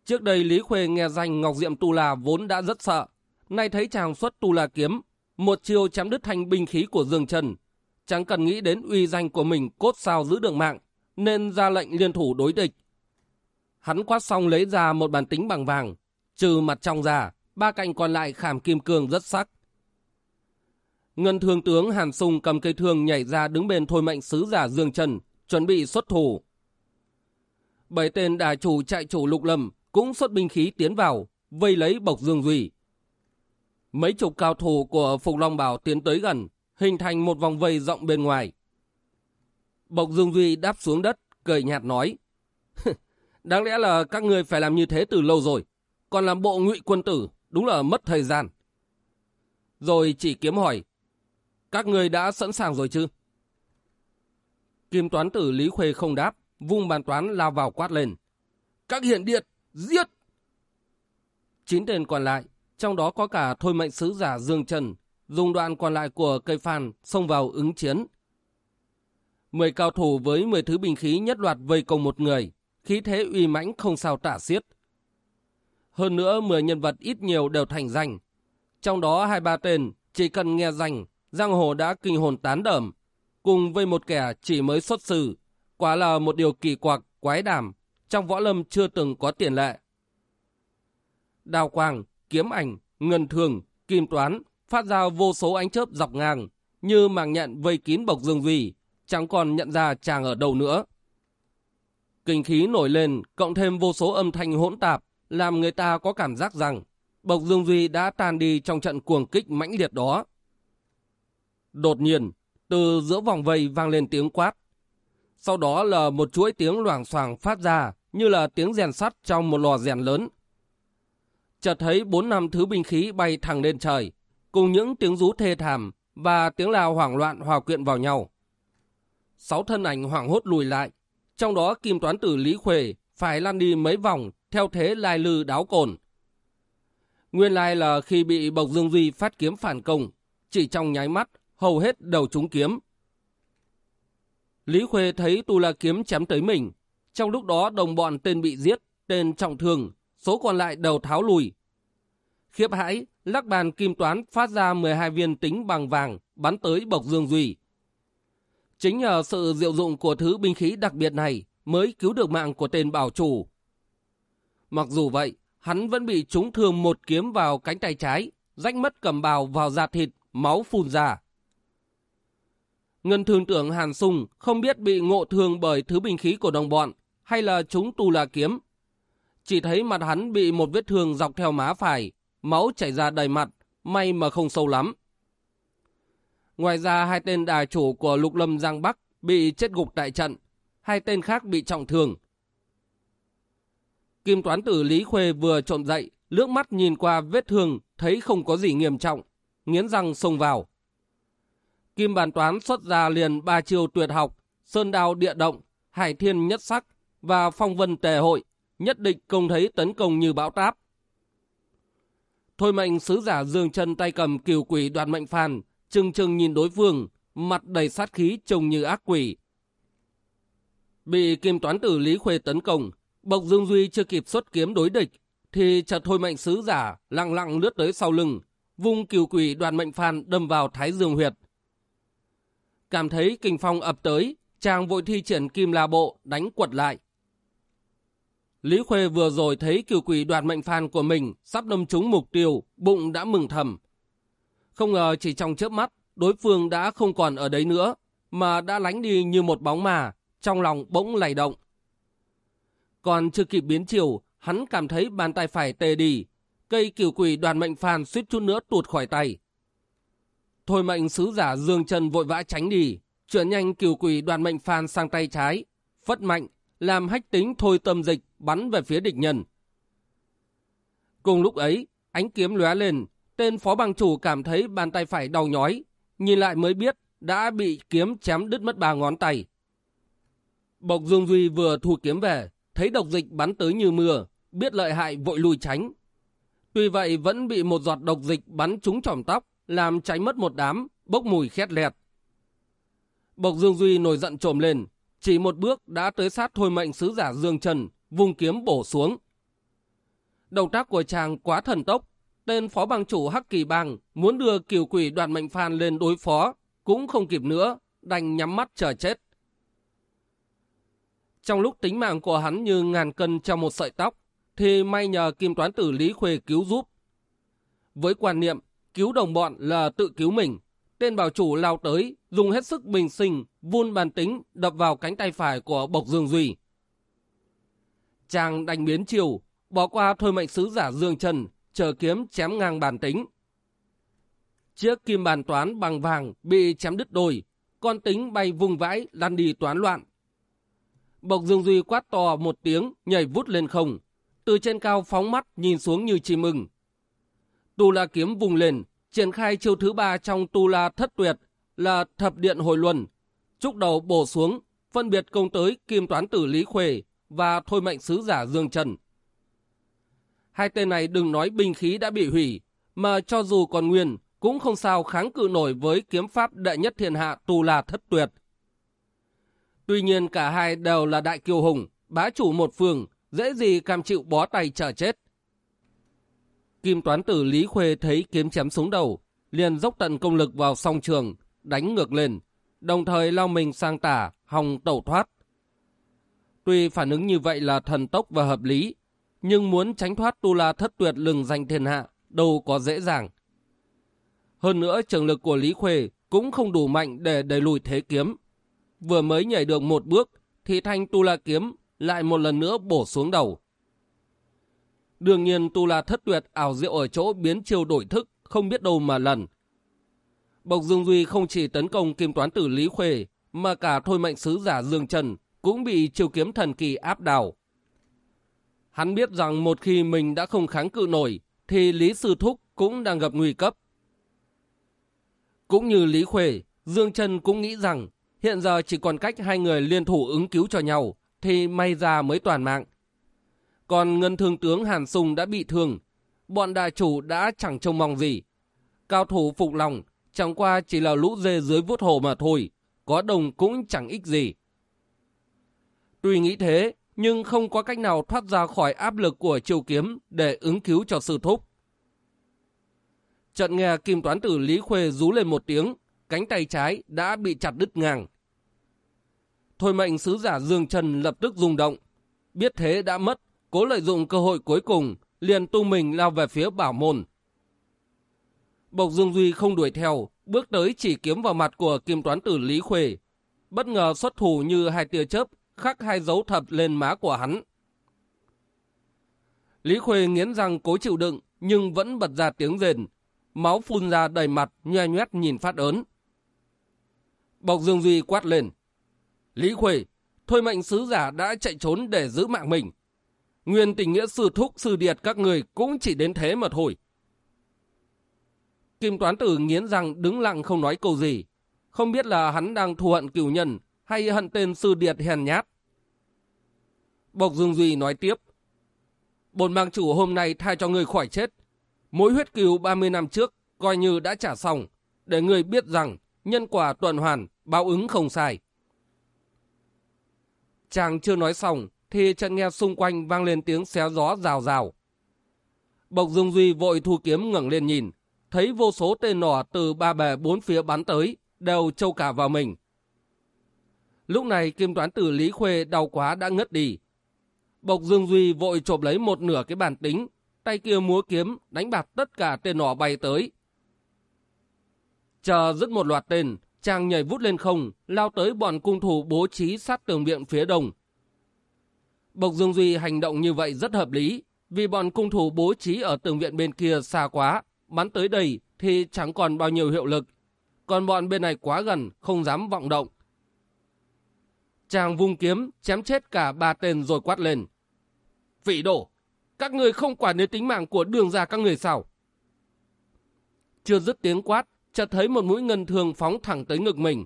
Trước đây Lý Khuê nghe danh Ngọc Diệm Tu La vốn đã rất sợ. Nay thấy chàng xuất Tu La kiếm, một chiều chém đứt thanh binh khí của Dương Trần. Chẳng cần nghĩ đến uy danh của mình cốt sao giữ được mạng, nên ra lệnh liên thủ đối địch. Hắn quát xong lấy ra một bàn tính bằng vàng, trừ mặt trong ra, ba cạnh còn lại khảm kim cương rất sắc. Ngân thương tướng Hàn Sung cầm cây thương nhảy ra đứng bên thôi mệnh sứ giả Dương Trần, chuẩn bị xuất thủ. Bảy tên đà chủ chạy chủ lục lâm cũng xuất binh khí tiến vào, vây lấy bộc Dương Duy. Mấy chục cao thủ của Phục Long Bảo tiến tới gần, hình thành một vòng vây rộng bên ngoài. Bộc Dương Duy đáp xuống đất, cười nhạt nói. Đáng lẽ là các người phải làm như thế từ lâu rồi. Còn làm bộ ngụy quân tử, đúng là mất thời gian. Rồi chỉ kiếm hỏi. Các người đã sẵn sàng rồi chứ? Kim toán tử Lý Khuê không đáp, vung bàn toán lao vào quát lên. Các hiện điện, giết! Chín tên còn lại, trong đó có cả thôi mệnh sứ giả Dương Trần, dùng đoạn còn lại của cây phàn xông vào ứng chiến, Mười cao thủ với mười thứ binh khí nhất loạt vây công một người, khí thế uy mãnh không sao tả xiết. Hơn nữa mười nhân vật ít nhiều đều thành danh. Trong đó hai ba tên chỉ cần nghe danh, giang hồ đã kinh hồn tán đờm, cùng với một kẻ chỉ mới xuất xử, quả là một điều kỳ quặc, quái đàm, trong võ lâm chưa từng có tiền lệ. Đào quang, kiếm ảnh, ngân thường, kim toán, phát ra vô số ánh chớp dọc ngang, như màng nhận vây kín bọc dương duy, chẳng còn nhận ra chàng ở đâu nữa. Kinh khí nổi lên, cộng thêm vô số âm thanh hỗn tạp, làm người ta có cảm giác rằng Bộc Dương Duy đã tan đi trong trận cuồng kích mãnh liệt đó. Đột nhiên, từ giữa vòng vây vang lên tiếng quát. Sau đó là một chuỗi tiếng loảng xoảng phát ra như là tiếng rèn sắt trong một lò rèn lớn. Chợt thấy bốn năm thứ binh khí bay thẳng lên trời, cùng những tiếng rú thê thảm và tiếng lao hoảng loạn hòa quyện vào nhau sáu thân ảnh hoảng hốt lùi lại. Trong đó kim toán tử Lý Khuê phải lăn đi mấy vòng theo thế lai lư đáo cồn. Nguyên lai là khi bị Bộc Dương Duy phát kiếm phản công, chỉ trong nháy mắt, hầu hết đầu trúng kiếm. Lý Khuê thấy Tu La kiếm chém tới mình. Trong lúc đó đồng bọn tên bị giết, tên trọng thương, số còn lại đầu tháo lùi. Khiếp hãi, lắc bàn kim toán phát ra 12 viên tính bằng vàng bắn tới Bộc Dương Duy. Chính nhờ sự diệu dụng của thứ binh khí đặc biệt này mới cứu được mạng của tên bảo chủ. Mặc dù vậy, hắn vẫn bị trúng thương một kiếm vào cánh tay trái, rách mất cầm bào vào da thịt, máu phun ra. Ngân thương tưởng Hàn Sung không biết bị ngộ thương bởi thứ binh khí của đồng bọn hay là chúng tu là kiếm. Chỉ thấy mặt hắn bị một vết thương dọc theo má phải, máu chảy ra đầy mặt, may mà không sâu lắm. Ngoài ra hai tên đà chủ của Lục Lâm Giang Bắc bị chết gục tại trận, hai tên khác bị trọng thương. Kim toán tử Lý Khuê vừa trộm dậy, lướt mắt nhìn qua vết thương, thấy không có gì nghiêm trọng, nghiến răng xông vào. Kim bàn toán xuất ra liền ba chiêu tuyệt học, sơn đao địa động, hải thiên nhất sắc và phong vân tề hội, nhất định công thấy tấn công như bão táp. Thôi mệnh sứ giả dương chân tay cầm kiều quỷ đoàn mệnh phàn, chừng chừng nhìn đối phương, mặt đầy sát khí trông như ác quỷ. Bị kim toán tử Lý Khuê tấn công, Bộc Dương Duy chưa kịp xuất kiếm đối địch, thì chợt thôi mệnh sứ giả lặng lặng lướt tới sau lưng, vung kiều quỷ đoàn mệnh phan đâm vào thái dương huyệt. Cảm thấy kinh phong ập tới, chàng vội thi triển kim la bộ đánh quật lại. Lý Khuê vừa rồi thấy kiều quỷ đoàn mệnh phan của mình sắp đâm trúng mục tiêu, bụng đã mừng thầm. Không ngờ chỉ trong chớp mắt, đối phương đã không còn ở đấy nữa, mà đã lánh đi như một bóng mà, trong lòng bỗng lầy động. Còn chưa kịp biến chiều, hắn cảm thấy bàn tay phải tê đi, cây kiều quỷ đoàn mệnh phàn suýt chút nữa tuột khỏi tay. Thôi mệnh sứ giả dương chân vội vã tránh đi, chuyển nhanh kiều quỷ đoàn mệnh phàn sang tay trái, phất mạnh, làm hách tính thôi tâm dịch bắn về phía địch nhân. Cùng lúc ấy, ánh kiếm lóe lên, tên phó bằng chủ cảm thấy bàn tay phải đau nhói, nhìn lại mới biết đã bị kiếm chém đứt mất ba ngón tay. Bộc Dương Duy vừa thu kiếm về, thấy độc dịch bắn tới như mưa, biết lợi hại vội lùi tránh. Tuy vậy vẫn bị một giọt độc dịch bắn trúng trỏm tóc, làm cháy mất một đám, bốc mùi khét lẹt. Bộc Dương Duy nổi giận trồm lên, chỉ một bước đã tới sát thôi mệnh sứ giả Dương Trần, vùng kiếm bổ xuống. Động tác của chàng quá thần tốc, tên phó bang chủ Hắc Kỳ Bang muốn đưa kiều quỷ đoàn mệnh phan lên đối phó, cũng không kịp nữa, đành nhắm mắt chờ chết. Trong lúc tính mạng của hắn như ngàn cân trong một sợi tóc, thì may nhờ kim toán tử Lý Khuê cứu giúp. Với quan niệm cứu đồng bọn là tự cứu mình, tên bảo chủ lao tới, dùng hết sức bình sinh, vun bàn tính đập vào cánh tay phải của Bộc Dương Duy. Chàng đánh biến chiều, bỏ qua thôi mệnh sứ giả Dương Trần, chờ kiếm chém ngang bàn tính. Chiếc kim bàn toán bằng vàng bị chém đứt đôi, con tính bay vùng vãi lăn đi toán loạn. Bộc Dương Duy quát to một tiếng, nhảy vút lên không. Từ trên cao phóng mắt nhìn xuống như chim mừng. Tu La kiếm vùng lên, triển khai chiêu thứ ba trong Tu La thất tuyệt là thập điện hồi luân. Trúc đầu bổ xuống, phân biệt công tới kim toán tử Lý Khuê và thôi mệnh sứ giả Dương Trần. Hai tên này đừng nói binh khí đã bị hủy, mà cho dù còn nguyên, cũng không sao kháng cự nổi với kiếm pháp đệ nhất thiên hạ Tu La thất tuyệt. Tuy nhiên cả hai đều là đại kiêu hùng, bá chủ một phường, dễ gì cam chịu bó tay chờ chết. Kim toán tử Lý Khuê thấy kiếm chém xuống đầu, liền dốc tận công lực vào song trường, đánh ngược lên, đồng thời lao mình sang tả, hòng tẩu thoát. Tuy phản ứng như vậy là thần tốc và hợp lý, nhưng muốn tránh thoát tu la thất tuyệt lừng danh thiên hạ, đâu có dễ dàng. Hơn nữa trường lực của Lý Khuê cũng không đủ mạnh để đẩy lùi thế kiếm. Vừa mới nhảy được một bước, thì thanh tu la kiếm lại một lần nữa bổ xuống đầu. Đương nhiên tu la thất tuyệt ảo diệu ở chỗ biến chiêu đổi thức, không biết đâu mà lần. Bộc Dương Duy không chỉ tấn công kim toán tử Lý Khuê, mà cả thôi mệnh sứ giả Dương Trần cũng bị chiêu kiếm thần kỳ áp đảo. Hắn biết rằng một khi mình đã không kháng cự nổi, thì Lý Sư Thúc cũng đang gặp nguy cấp. Cũng như Lý Khuê, Dương Trần cũng nghĩ rằng hiện giờ chỉ còn cách hai người liên thủ ứng cứu cho nhau, thì may ra mới toàn mạng. Còn ngân thương tướng Hàn Sùng đã bị thương, bọn đại chủ đã chẳng trông mong gì. Cao thủ phục lòng, chẳng qua chỉ là lũ dê dưới vuốt hồ mà thôi, có đồng cũng chẳng ích gì. Tuy nghĩ thế, nhưng không có cách nào thoát ra khỏi áp lực của triều kiếm để ứng cứu cho sư thúc. Trận nghe kim toán tử Lý Khuê rú lên một tiếng, cánh tay trái đã bị chặt đứt ngang. Thôi mệnh sứ giả Dương Trần lập tức rung động. Biết thế đã mất, cố lợi dụng cơ hội cuối cùng, liền tung mình lao về phía bảo môn. Bộc Dương Duy không đuổi theo, bước tới chỉ kiếm vào mặt của kim toán tử Lý Khuê. Bất ngờ xuất thủ như hai tia chớp, khắc hai dấu thập lên má của hắn. Lý Khuê nghiến răng cố chịu đựng, nhưng vẫn bật ra tiếng rền. Máu phun ra đầy mặt, nhoe nhoét nhìn phát ớn. Bộc Dương Duy quát lên. Lý Khuê, thôi mệnh sứ giả đã chạy trốn để giữ mạng mình. Nguyên tình nghĩa sư thúc sư điệt các người cũng chỉ đến thế mà thôi. Kim Toán Tử nghiến răng đứng lặng không nói câu gì. Không biết là hắn đang thù hận cửu nhân hay hận tên sư điệt hèn nhát. Bộc Dương Duy nói tiếp. Bồn mang chủ hôm nay tha cho người khỏi chết. Mối huyết cừu 30 năm trước coi như đã trả xong, để người biết rằng nhân quả tuần hoàn, báo ứng không sai. Chàng chưa nói xong, thì chợt nghe xung quanh vang lên tiếng xé gió rào rào. Bộc Dương Duy vội thu kiếm ngẩng lên nhìn, thấy vô số tên nỏ từ ba bề bốn phía bắn tới, đều trâu cả vào mình, Lúc này kim toán tử Lý Khuê đau quá đã ngất đi. Bộc Dương Duy vội chộp lấy một nửa cái bàn tính, tay kia múa kiếm, đánh bạt tất cả tên nỏ bay tới. Chờ dứt một loạt tên, chàng nhảy vút lên không, lao tới bọn cung thủ bố trí sát tường viện phía đông. Bộc Dương Duy hành động như vậy rất hợp lý, vì bọn cung thủ bố trí ở tường viện bên kia xa quá, bắn tới đây thì chẳng còn bao nhiêu hiệu lực. Còn bọn bên này quá gần, không dám vọng động. Chàng vung kiếm, chém chết cả ba tên rồi quát lên. Vị đổ, các người không quản đến tính mạng của đường ra các người sao? Chưa dứt tiếng quát, chợt thấy một mũi ngân thường phóng thẳng tới ngực mình.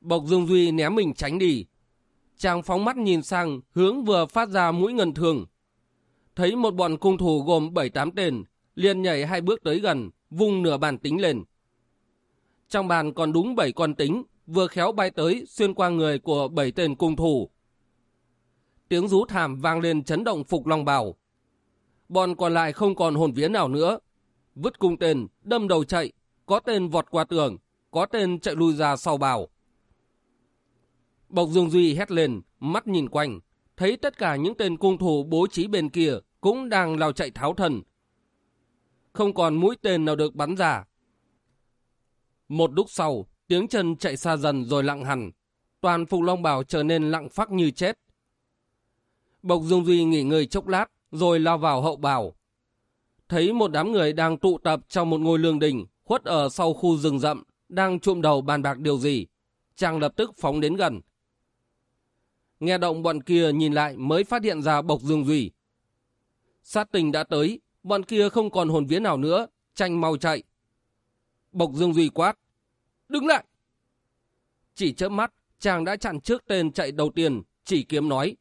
Bộc Dương Duy ném mình tránh đi. Chàng phóng mắt nhìn sang, hướng vừa phát ra mũi ngân thường. Thấy một bọn cung thủ gồm 7-8 tên, liền nhảy hai bước tới gần, vung nửa bàn tính lên. Trong bàn còn đúng 7 con tính, vừa khéo bay tới xuyên qua người của 7 tên cung thủ. Tiếng rú thảm vang lên chấn động phục long bào. Bọn còn lại không còn hồn vía nào nữa. Vứt cung tên, đâm đầu chạy, có tên vọt qua tường, có tên chạy lui ra sau bào. Bộc Dương Duy hét lên, mắt nhìn quanh, thấy tất cả những tên cung thủ bố trí bên kia cũng đang lao chạy tháo thần. Không còn mũi tên nào được bắn ra. Một lúc sau, tiếng chân chạy xa dần rồi lặng hẳn. Toàn Phục Long Bảo trở nên lặng phắc như chết. Bộc Dương Duy nghỉ ngơi chốc lát, rồi lao vào hậu bào. Thấy một đám người đang tụ tập trong một ngôi lương đình, khuất ở sau khu rừng rậm, đang trụm đầu bàn bạc điều gì. Chàng lập tức phóng đến gần. Nghe động bọn kia nhìn lại mới phát hiện ra Bộc Dương Duy. Sát tình đã tới, bọn kia không còn hồn vía nào nữa, tranh mau chạy. Bộc Dương Duy quát. Đứng lại! Chỉ chớp mắt, chàng đã chặn trước tên chạy đầu tiên, chỉ kiếm nói.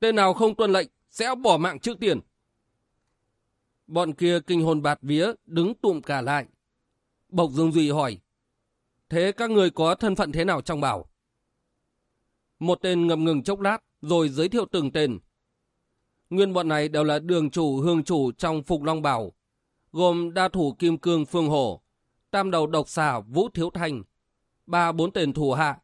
Tên nào không tuân lệnh, sẽ bỏ mạng trước tiền. Bọn kia kinh hồn bạt vía, đứng tụm cả lại. Bộc Dương Duy hỏi. Thế các người có thân phận thế nào trong bảo? Một tên ngầm ngừng chốc lát, rồi giới thiệu từng tên. Nguyên bọn này đều là đường chủ hương chủ trong Phục Long Bảo, gồm đa thủ Kim Cương Phương Hổ, tam đầu độc xà Vũ Thiếu Thanh, ba bốn tên thủ hạ.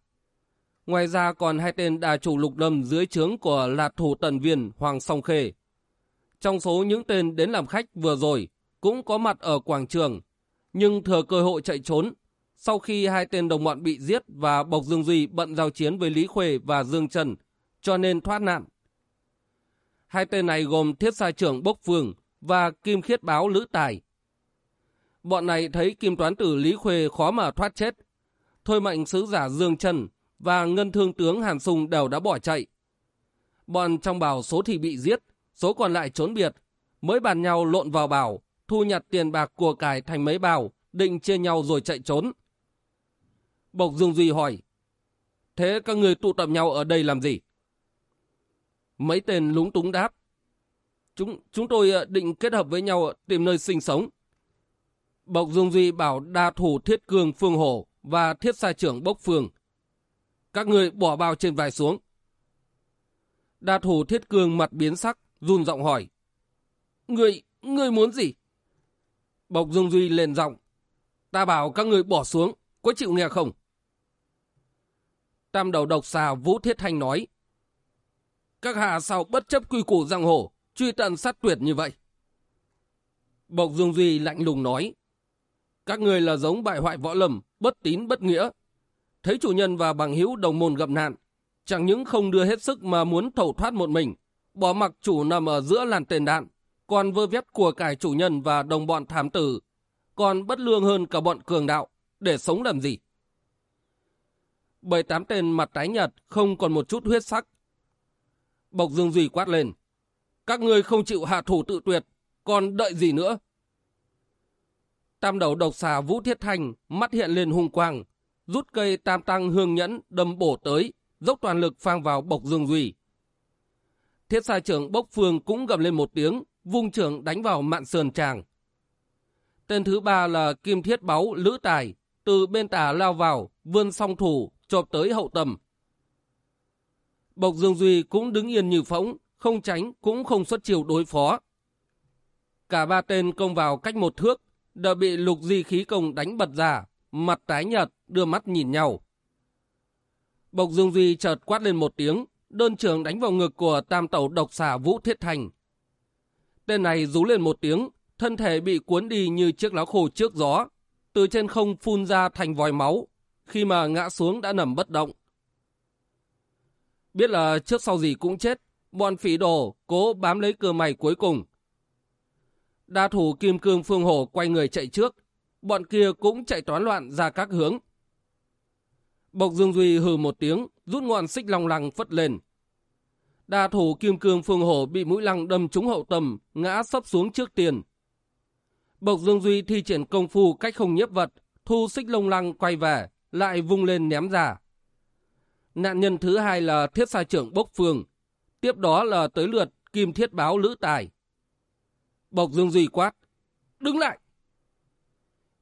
Ngoài ra còn hai tên đà chủ lục lâm dưới trướng của lạt thủ tần viên Hoàng Song Khê. Trong số những tên đến làm khách vừa rồi, cũng có mặt ở quảng trường, nhưng thừa cơ hội chạy trốn. Sau khi hai tên đồng bọn bị giết và Bộc Dương Duy bận giao chiến với Lý Khuê và Dương Trần, cho nên thoát nạn. Hai tên này gồm Thiết Sa trưởng Bốc Phương và Kim Khiết Báo Lữ Tài. Bọn này thấy Kim Toán Tử Lý Khuê khó mà thoát chết. Thôi mạnh sứ giả Dương Trần và ngân thương tướng Hàn Sùng đều đã bỏ chạy. Bọn trong bảo số thì bị giết, số còn lại trốn biệt, mới bàn nhau lộn vào bảo, thu nhặt tiền bạc của cải thành mấy bào, định chia nhau rồi chạy trốn. Bộc Dương Duy hỏi, thế các người tụ tập nhau ở đây làm gì? Mấy tên lúng túng đáp, chúng chúng tôi ờ, định kết hợp với nhau tìm nơi sinh sống. Bộc Dương Duy bảo đa thủ thiết cương phương hổ và thiết sai trưởng bốc phương. Các người bỏ bao trên vai xuống. Đa thủ thiết cương mặt biến sắc, run giọng hỏi. Người, người muốn gì? Bộc Dương Duy lên giọng. Ta bảo các người bỏ xuống, có chịu nghe không? Tam đầu độc xà Vũ Thiết Thanh nói. Các hạ sao bất chấp quy củ giang hồ, truy tận sát tuyệt như vậy? Bộc Dương Duy lạnh lùng nói. Các người là giống bại hoại võ lâm, bất tín bất nghĩa. Thấy chủ nhân và bằng hữu đồng môn gặp nạn, chẳng những không đưa hết sức mà muốn thẩu thoát một mình, bỏ mặc chủ nằm ở giữa làn tên đạn, còn vơ vét của cải chủ nhân và đồng bọn thám tử, còn bất lương hơn cả bọn cường đạo, để sống làm gì? Bảy tám tên mặt tái nhật, không còn một chút huyết sắc. Bộc Dương Duy quát lên. Các ngươi không chịu hạ thủ tự tuyệt, còn đợi gì nữa? Tam đầu độc xà Vũ Thiết Thanh, mắt hiện lên hung quang, rút cây tam tăng hương nhẫn đâm bổ tới, dốc toàn lực phang vào Bộc Dương Duy. Thiết sai trưởng Bốc Phương cũng gầm lên một tiếng, vung trưởng đánh vào mạn sườn chàng. Tên thứ ba là Kim Thiết Báu Lữ Tài, từ bên tả lao vào, vươn song thủ, chộp tới hậu tầm. Bộc Dương Duy cũng đứng yên như phóng, không tránh cũng không xuất chiều đối phó. Cả ba tên công vào cách một thước, đã bị lục di khí công đánh bật ra, mặt tái nhợt, đưa mắt nhìn nhau. Bộc Dương Duy chợt quát lên một tiếng, đơn trường đánh vào ngực của tam tẩu độc xà Vũ Thiết Thành. Tên này rú lên một tiếng, thân thể bị cuốn đi như chiếc lá khô trước gió, từ trên không phun ra thành vòi máu, khi mà ngã xuống đã nằm bất động. Biết là trước sau gì cũng chết, bọn phỉ đồ cố bám lấy cơ mày cuối cùng. Đa thủ kim cương phương hổ quay người chạy trước, bọn kia cũng chạy toán loạn ra các hướng. Bộc Dương Duy hừ một tiếng, rút ngọn xích long lăng phất lên. Đa thủ kim cương phương hổ bị mũi lăng đâm trúng hậu tầm, ngã sấp xuống trước tiền. Bộc Dương Duy thi triển công phu cách không nhiếp vật, thu xích lông lăng quay về, lại vung lên ném ra. Nạn nhân thứ hai là thiết sai trưởng Bốc Phương, tiếp đó là tới lượt kim thiết báo Lữ Tài. Bộc Dương Duy quát, đứng lại!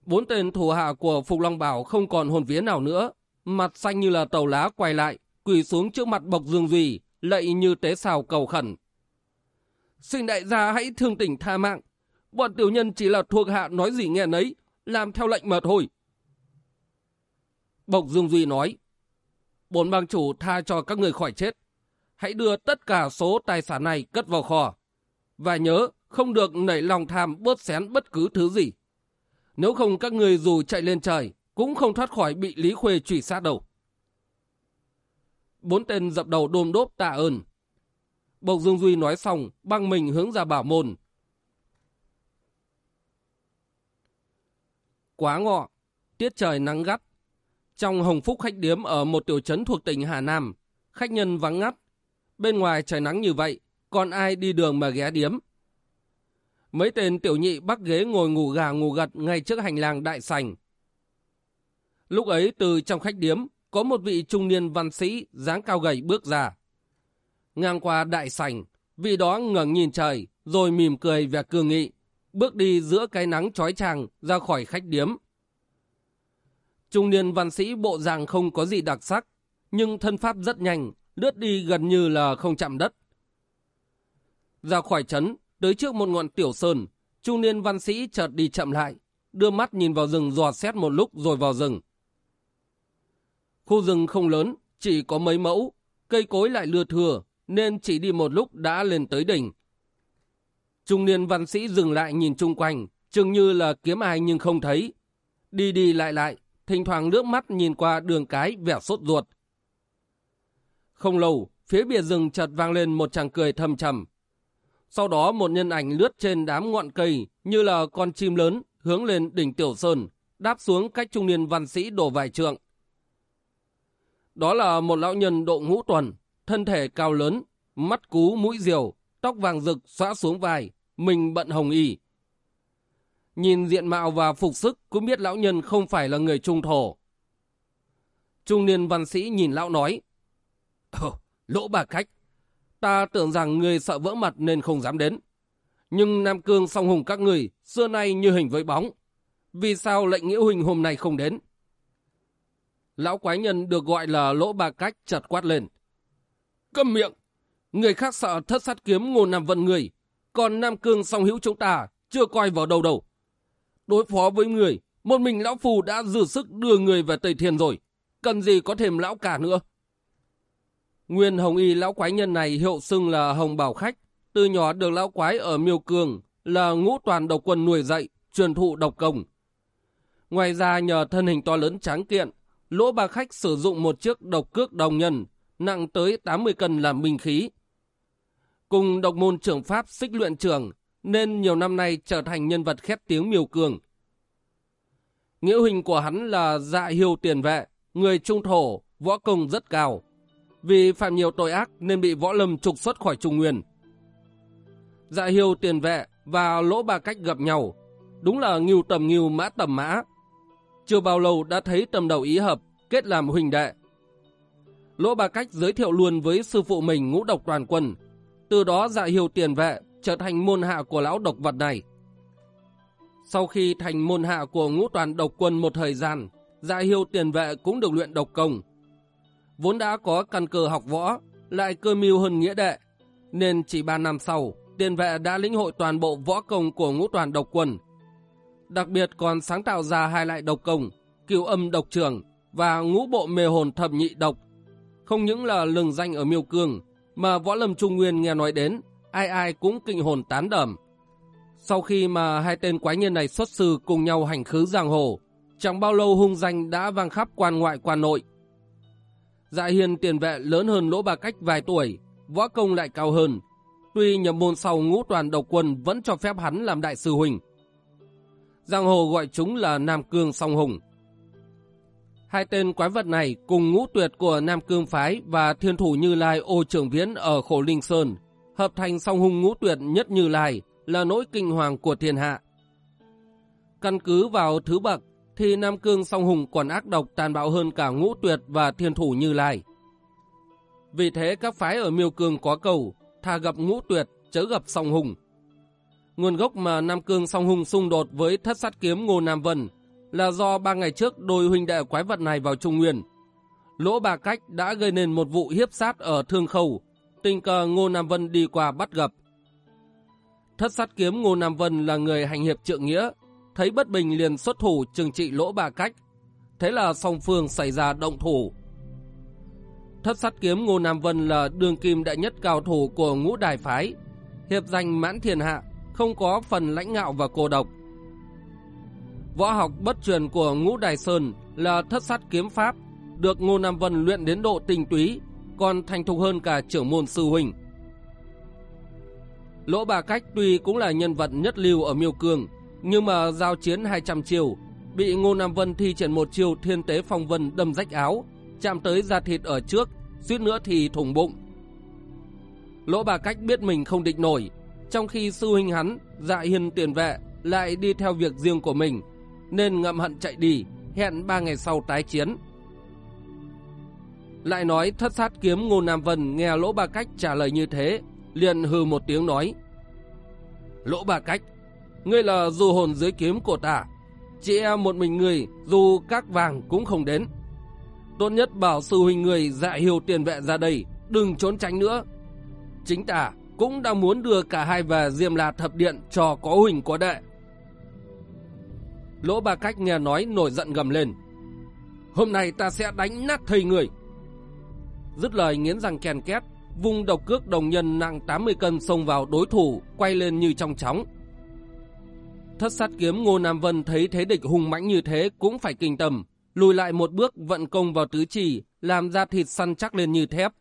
Bốn tên thủ hạ của Phục Long Bảo không còn hồn vía nào nữa, mặt xanh như là tàu lá quay lại, quỳ xuống trước mặt Bộc Dương Duy, lạy như tế xào cầu khẩn. Xin đại gia hãy thương tình tha mạng, bọn tiểu nhân chỉ là thuộc hạ nói gì nghe nấy, làm theo lệnh mà thôi. Bộc Dương Duy nói, bốn bang chủ tha cho các người khỏi chết. Hãy đưa tất cả số tài sản này cất vào kho. Và nhớ, không được nảy lòng tham bớt xén bất cứ thứ gì. Nếu không các người dù chạy lên trời, cũng không thoát khỏi bị Lý Khuê truy sát đâu. Bốn tên dập đầu đôm đốp tạ ơn. Bộc Dương Duy nói xong, băng mình hướng ra bảo môn. Quá ngọ, tiết trời nắng gắt. Trong Hồng Phúc khách điếm ở một tiểu trấn thuộc tỉnh Hà Nam, khách nhân vắng ngắt. Bên ngoài trời nắng như vậy, còn ai đi đường mà ghé điếm. Mấy tên tiểu nhị bắt ghế ngồi ngủ gà ngủ gật ngay trước hành lang đại sành. Lúc ấy từ trong khách điếm, có một vị trung niên văn sĩ dáng cao gầy bước ra. Ngang qua đại sảnh, vị đó ngẩng nhìn trời, rồi mỉm cười và cương nghị, bước đi giữa cái nắng chói chang ra khỏi khách điếm. Trung niên văn sĩ bộ dạng không có gì đặc sắc, nhưng thân pháp rất nhanh, lướt đi gần như là không chạm đất. Ra khỏi trấn, tới trước một ngọn tiểu sơn, trung niên văn sĩ chợt đi chậm lại, đưa mắt nhìn vào rừng dò xét một lúc rồi vào rừng. Khu rừng không lớn, chỉ có mấy mẫu, cây cối lại lưa thừa, nên chỉ đi một lúc đã lên tới đỉnh. Trung niên văn sĩ dừng lại nhìn chung quanh, chừng như là kiếm ai nhưng không thấy. Đi đi lại lại, thỉnh thoảng nước mắt nhìn qua đường cái vẻ sốt ruột. Không lâu, phía bìa rừng chợt vang lên một chàng cười thầm trầm. Sau đó một nhân ảnh lướt trên đám ngọn cây như là con chim lớn hướng lên đỉnh Tiểu Sơn, đáp xuống cách trung niên văn sĩ đổ vài trượng. Đó là một lão nhân độ ngũ tuần, thân thể cao lớn, mắt cú mũi diều, tóc vàng rực xõa xuống vai, mình bận hồng y. Nhìn diện mạo và phục sức cũng biết lão nhân không phải là người trung thổ. Trung niên văn sĩ nhìn lão nói, Ồ, lỗ bà khách, ta tưởng rằng người sợ vỡ mặt nên không dám đến. Nhưng Nam Cương song hùng các người xưa nay như hình với bóng. Vì sao lệnh nghĩa huynh hôm nay không đến? Lão quái nhân được gọi là lỗ bà cách chật quát lên. Câm miệng! Người khác sợ thất sát kiếm ngô nằm vận người, còn Nam Cương song hữu chúng ta chưa coi vào đầu đầu. Đối phó với người, một mình lão phù đã dư sức đưa người về Tây Thiên rồi, cần gì có thêm lão cả nữa. Nguyên hồng y lão quái nhân này hiệu xưng là hồng bảo khách, từ nhỏ được lão quái ở Miêu Cương là ngũ toàn độc quân nuôi dạy, truyền thụ độc công. Ngoài ra nhờ thân hình to lớn tráng kiện, lỗ bà khách sử dụng một chiếc độc cước đồng nhân, nặng tới 80 cân làm binh khí. Cùng độc môn trưởng pháp xích luyện trường nên nhiều năm nay trở thành nhân vật khét tiếng miêu cường. Nghĩa hình của hắn là dạ hiêu tiền vệ, người trung thổ, võ công rất cao. Vì phạm nhiều tội ác nên bị võ lâm trục xuất khỏi Trung Nguyên. Dạ hiêu tiền vệ và lỗ bà cách gặp nhau, đúng là nghiêu tầm nghiêu mã tầm mã, chưa bao lâu đã thấy tầm đầu ý hợp, kết làm huỳnh đệ. Lỗ Ba Cách giới thiệu luôn với sư phụ mình ngũ độc toàn quân, từ đó dạ hiều tiền vệ trở thành môn hạ của lão độc vật này. Sau khi thành môn hạ của ngũ toàn độc quân một thời gian, dạ hiêu tiền vệ cũng được luyện độc công. Vốn đã có căn cơ học võ, lại cơ mưu hơn nghĩa đệ, nên chỉ 3 năm sau, tiền vệ đã lĩnh hội toàn bộ võ công của ngũ toàn độc quân, Đặc biệt còn sáng tạo ra hai loại độc công, cửu âm độc trường và ngũ bộ mê hồn thập nhị độc, Không những là lừng danh ở miêu cương, mà võ lâm trung nguyên nghe nói đến, ai ai cũng kinh hồn tán đầm. Sau khi mà hai tên quái nhân này xuất sư cùng nhau hành khứ giang hồ, chẳng bao lâu hung danh đã vang khắp quan ngoại quan nội. Dạ hiền tiền vệ lớn hơn lỗ bà cách vài tuổi, võ công lại cao hơn. Tuy nhập môn sau ngũ toàn độc quân vẫn cho phép hắn làm đại sư huynh. Giang hồ gọi chúng là Nam Cương Song Hùng. Hai tên quái vật này cùng ngũ tuyệt của Nam Cương Phái và thiên thủ Như Lai ô trưởng viễn ở Khổ Linh Sơn, hợp thành song hùng ngũ tuyệt nhất Như Lai là nỗi kinh hoàng của thiên hạ. Căn cứ vào thứ bậc thì Nam Cương song hùng còn ác độc tàn bạo hơn cả ngũ tuyệt và thiên thủ Như Lai. Vì thế các phái ở miêu cương có cầu, thà gặp ngũ tuyệt, chớ gặp song hùng. Nguồn gốc mà Nam Cương song hùng xung đột với thất sát kiếm Ngô Nam Vân là do ba ngày trước đôi huynh đệ quái vật này vào Trung Nguyên. Lỗ bà cách đã gây nên một vụ hiếp sát ở Thương Khâu, tình cờ Ngô Nam Vân đi qua bắt gặp. Thất sát kiếm Ngô Nam Vân là người hành hiệp trượng nghĩa, thấy bất bình liền xuất thủ trừng trị lỗ bà cách. Thế là song phương xảy ra động thủ. Thất sát kiếm Ngô Nam Vân là đường kim đại nhất cao thủ của ngũ đài phái, hiệp danh mãn thiên hạ, không có phần lãnh ngạo và cô độc. Võ học bất truyền của ngũ đài sơn là thất sát kiếm pháp, được Ngô Nam Vân luyện đến độ tinh túy, còn thành thục hơn cả trưởng môn sư huynh. Lỗ Bà Cách tuy cũng là nhân vật nhất lưu ở Miêu Cương, nhưng mà giao chiến 200 chiều, bị Ngô Nam Vân thi triển một chiều thiên tế phong vân đâm rách áo, chạm tới da thịt ở trước, suýt nữa thì thủng bụng. Lỗ Bà Cách biết mình không địch nổi, trong khi sư huynh hắn, dạ hiền tiền vệ, lại đi theo việc riêng của mình, nên ngậm hận chạy đi, hẹn ba ngày sau tái chiến. Lại nói thất sát kiếm Ngô Nam Vân nghe Lỗ Ba Cách trả lời như thế, liền hừ một tiếng nói. Lỗ Ba Cách, ngươi là dù hồn dưới kiếm của ta, chỉ em một mình người dù các vàng cũng không đến. Tốt nhất bảo sư huynh người dạ hiểu tiền vệ ra đây, đừng trốn tránh nữa. Chính ta cũng đang muốn đưa cả hai về Diêm La Thập Điện cho có huỳnh có đệ. Lỗ Ba Cách nghe nói nổi giận gầm lên. Hôm nay ta sẽ đánh nát thầy người. Dứt lời nghiến răng kèn két, vung độc cước đồng nhân nặng 80 cân xông vào đối thủ, quay lên như trong chóng. Thất sát kiếm Ngô Nam Vân thấy thế địch hùng mãnh như thế cũng phải kinh tâm, lùi lại một bước vận công vào tứ chỉ, làm ra thịt săn chắc lên như thép.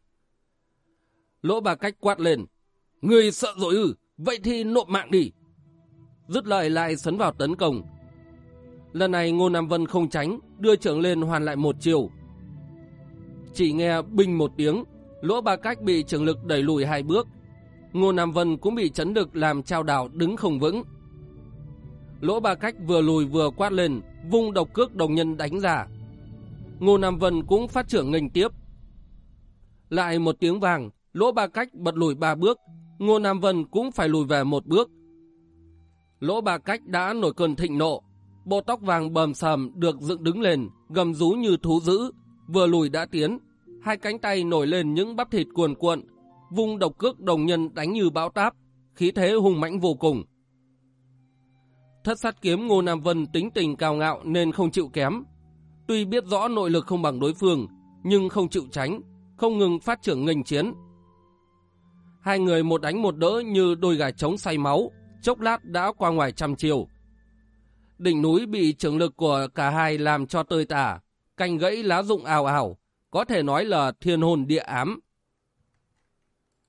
Lỗ bà cách quát lên, Người sợ rồi ư, vậy thì nộp mạng đi. Dứt lời lại sấn vào tấn công. Lần này Ngô Nam Vân không tránh, đưa trưởng lên hoàn lại một chiều, chỉ nghe binh một tiếng, lỗ ba cách bị trường lực đẩy lùi hai bước. Ngô Nam Vân cũng bị chấn lực làm trao đảo đứng không vững. Lỗ ba cách vừa lùi vừa quát lên, vung độc cước đồng nhân đánh ra. Ngô Nam Vân cũng phát trưởng nghênh tiếp. Lại một tiếng vàng, lỗ ba cách bật lùi ba bước, Ngô Nam Vân cũng phải lùi về một bước. Lỗ bà cách đã nổi cơn thịnh nộ, bộ tóc vàng bầm sầm được dựng đứng lên, gầm rú như thú dữ, vừa lùi đã tiến, hai cánh tay nổi lên những bắp thịt cuồn cuộn, vung độc cước đồng nhân đánh như bão táp, khí thế hùng mãnh vô cùng. Thất sát kiếm Ngô Nam Vân tính tình cao ngạo nên không chịu kém. Tuy biết rõ nội lực không bằng đối phương, nhưng không chịu tránh, không ngừng phát trưởng nghênh chiến. Hai người một đánh một đỡ như đôi gà trống say máu, chốc lát đã qua ngoài trăm chiều. Đỉnh núi bị trường lực của cả hai làm cho tơi tả, cành gãy lá rụng ào ào, có thể nói là thiên hồn địa ám,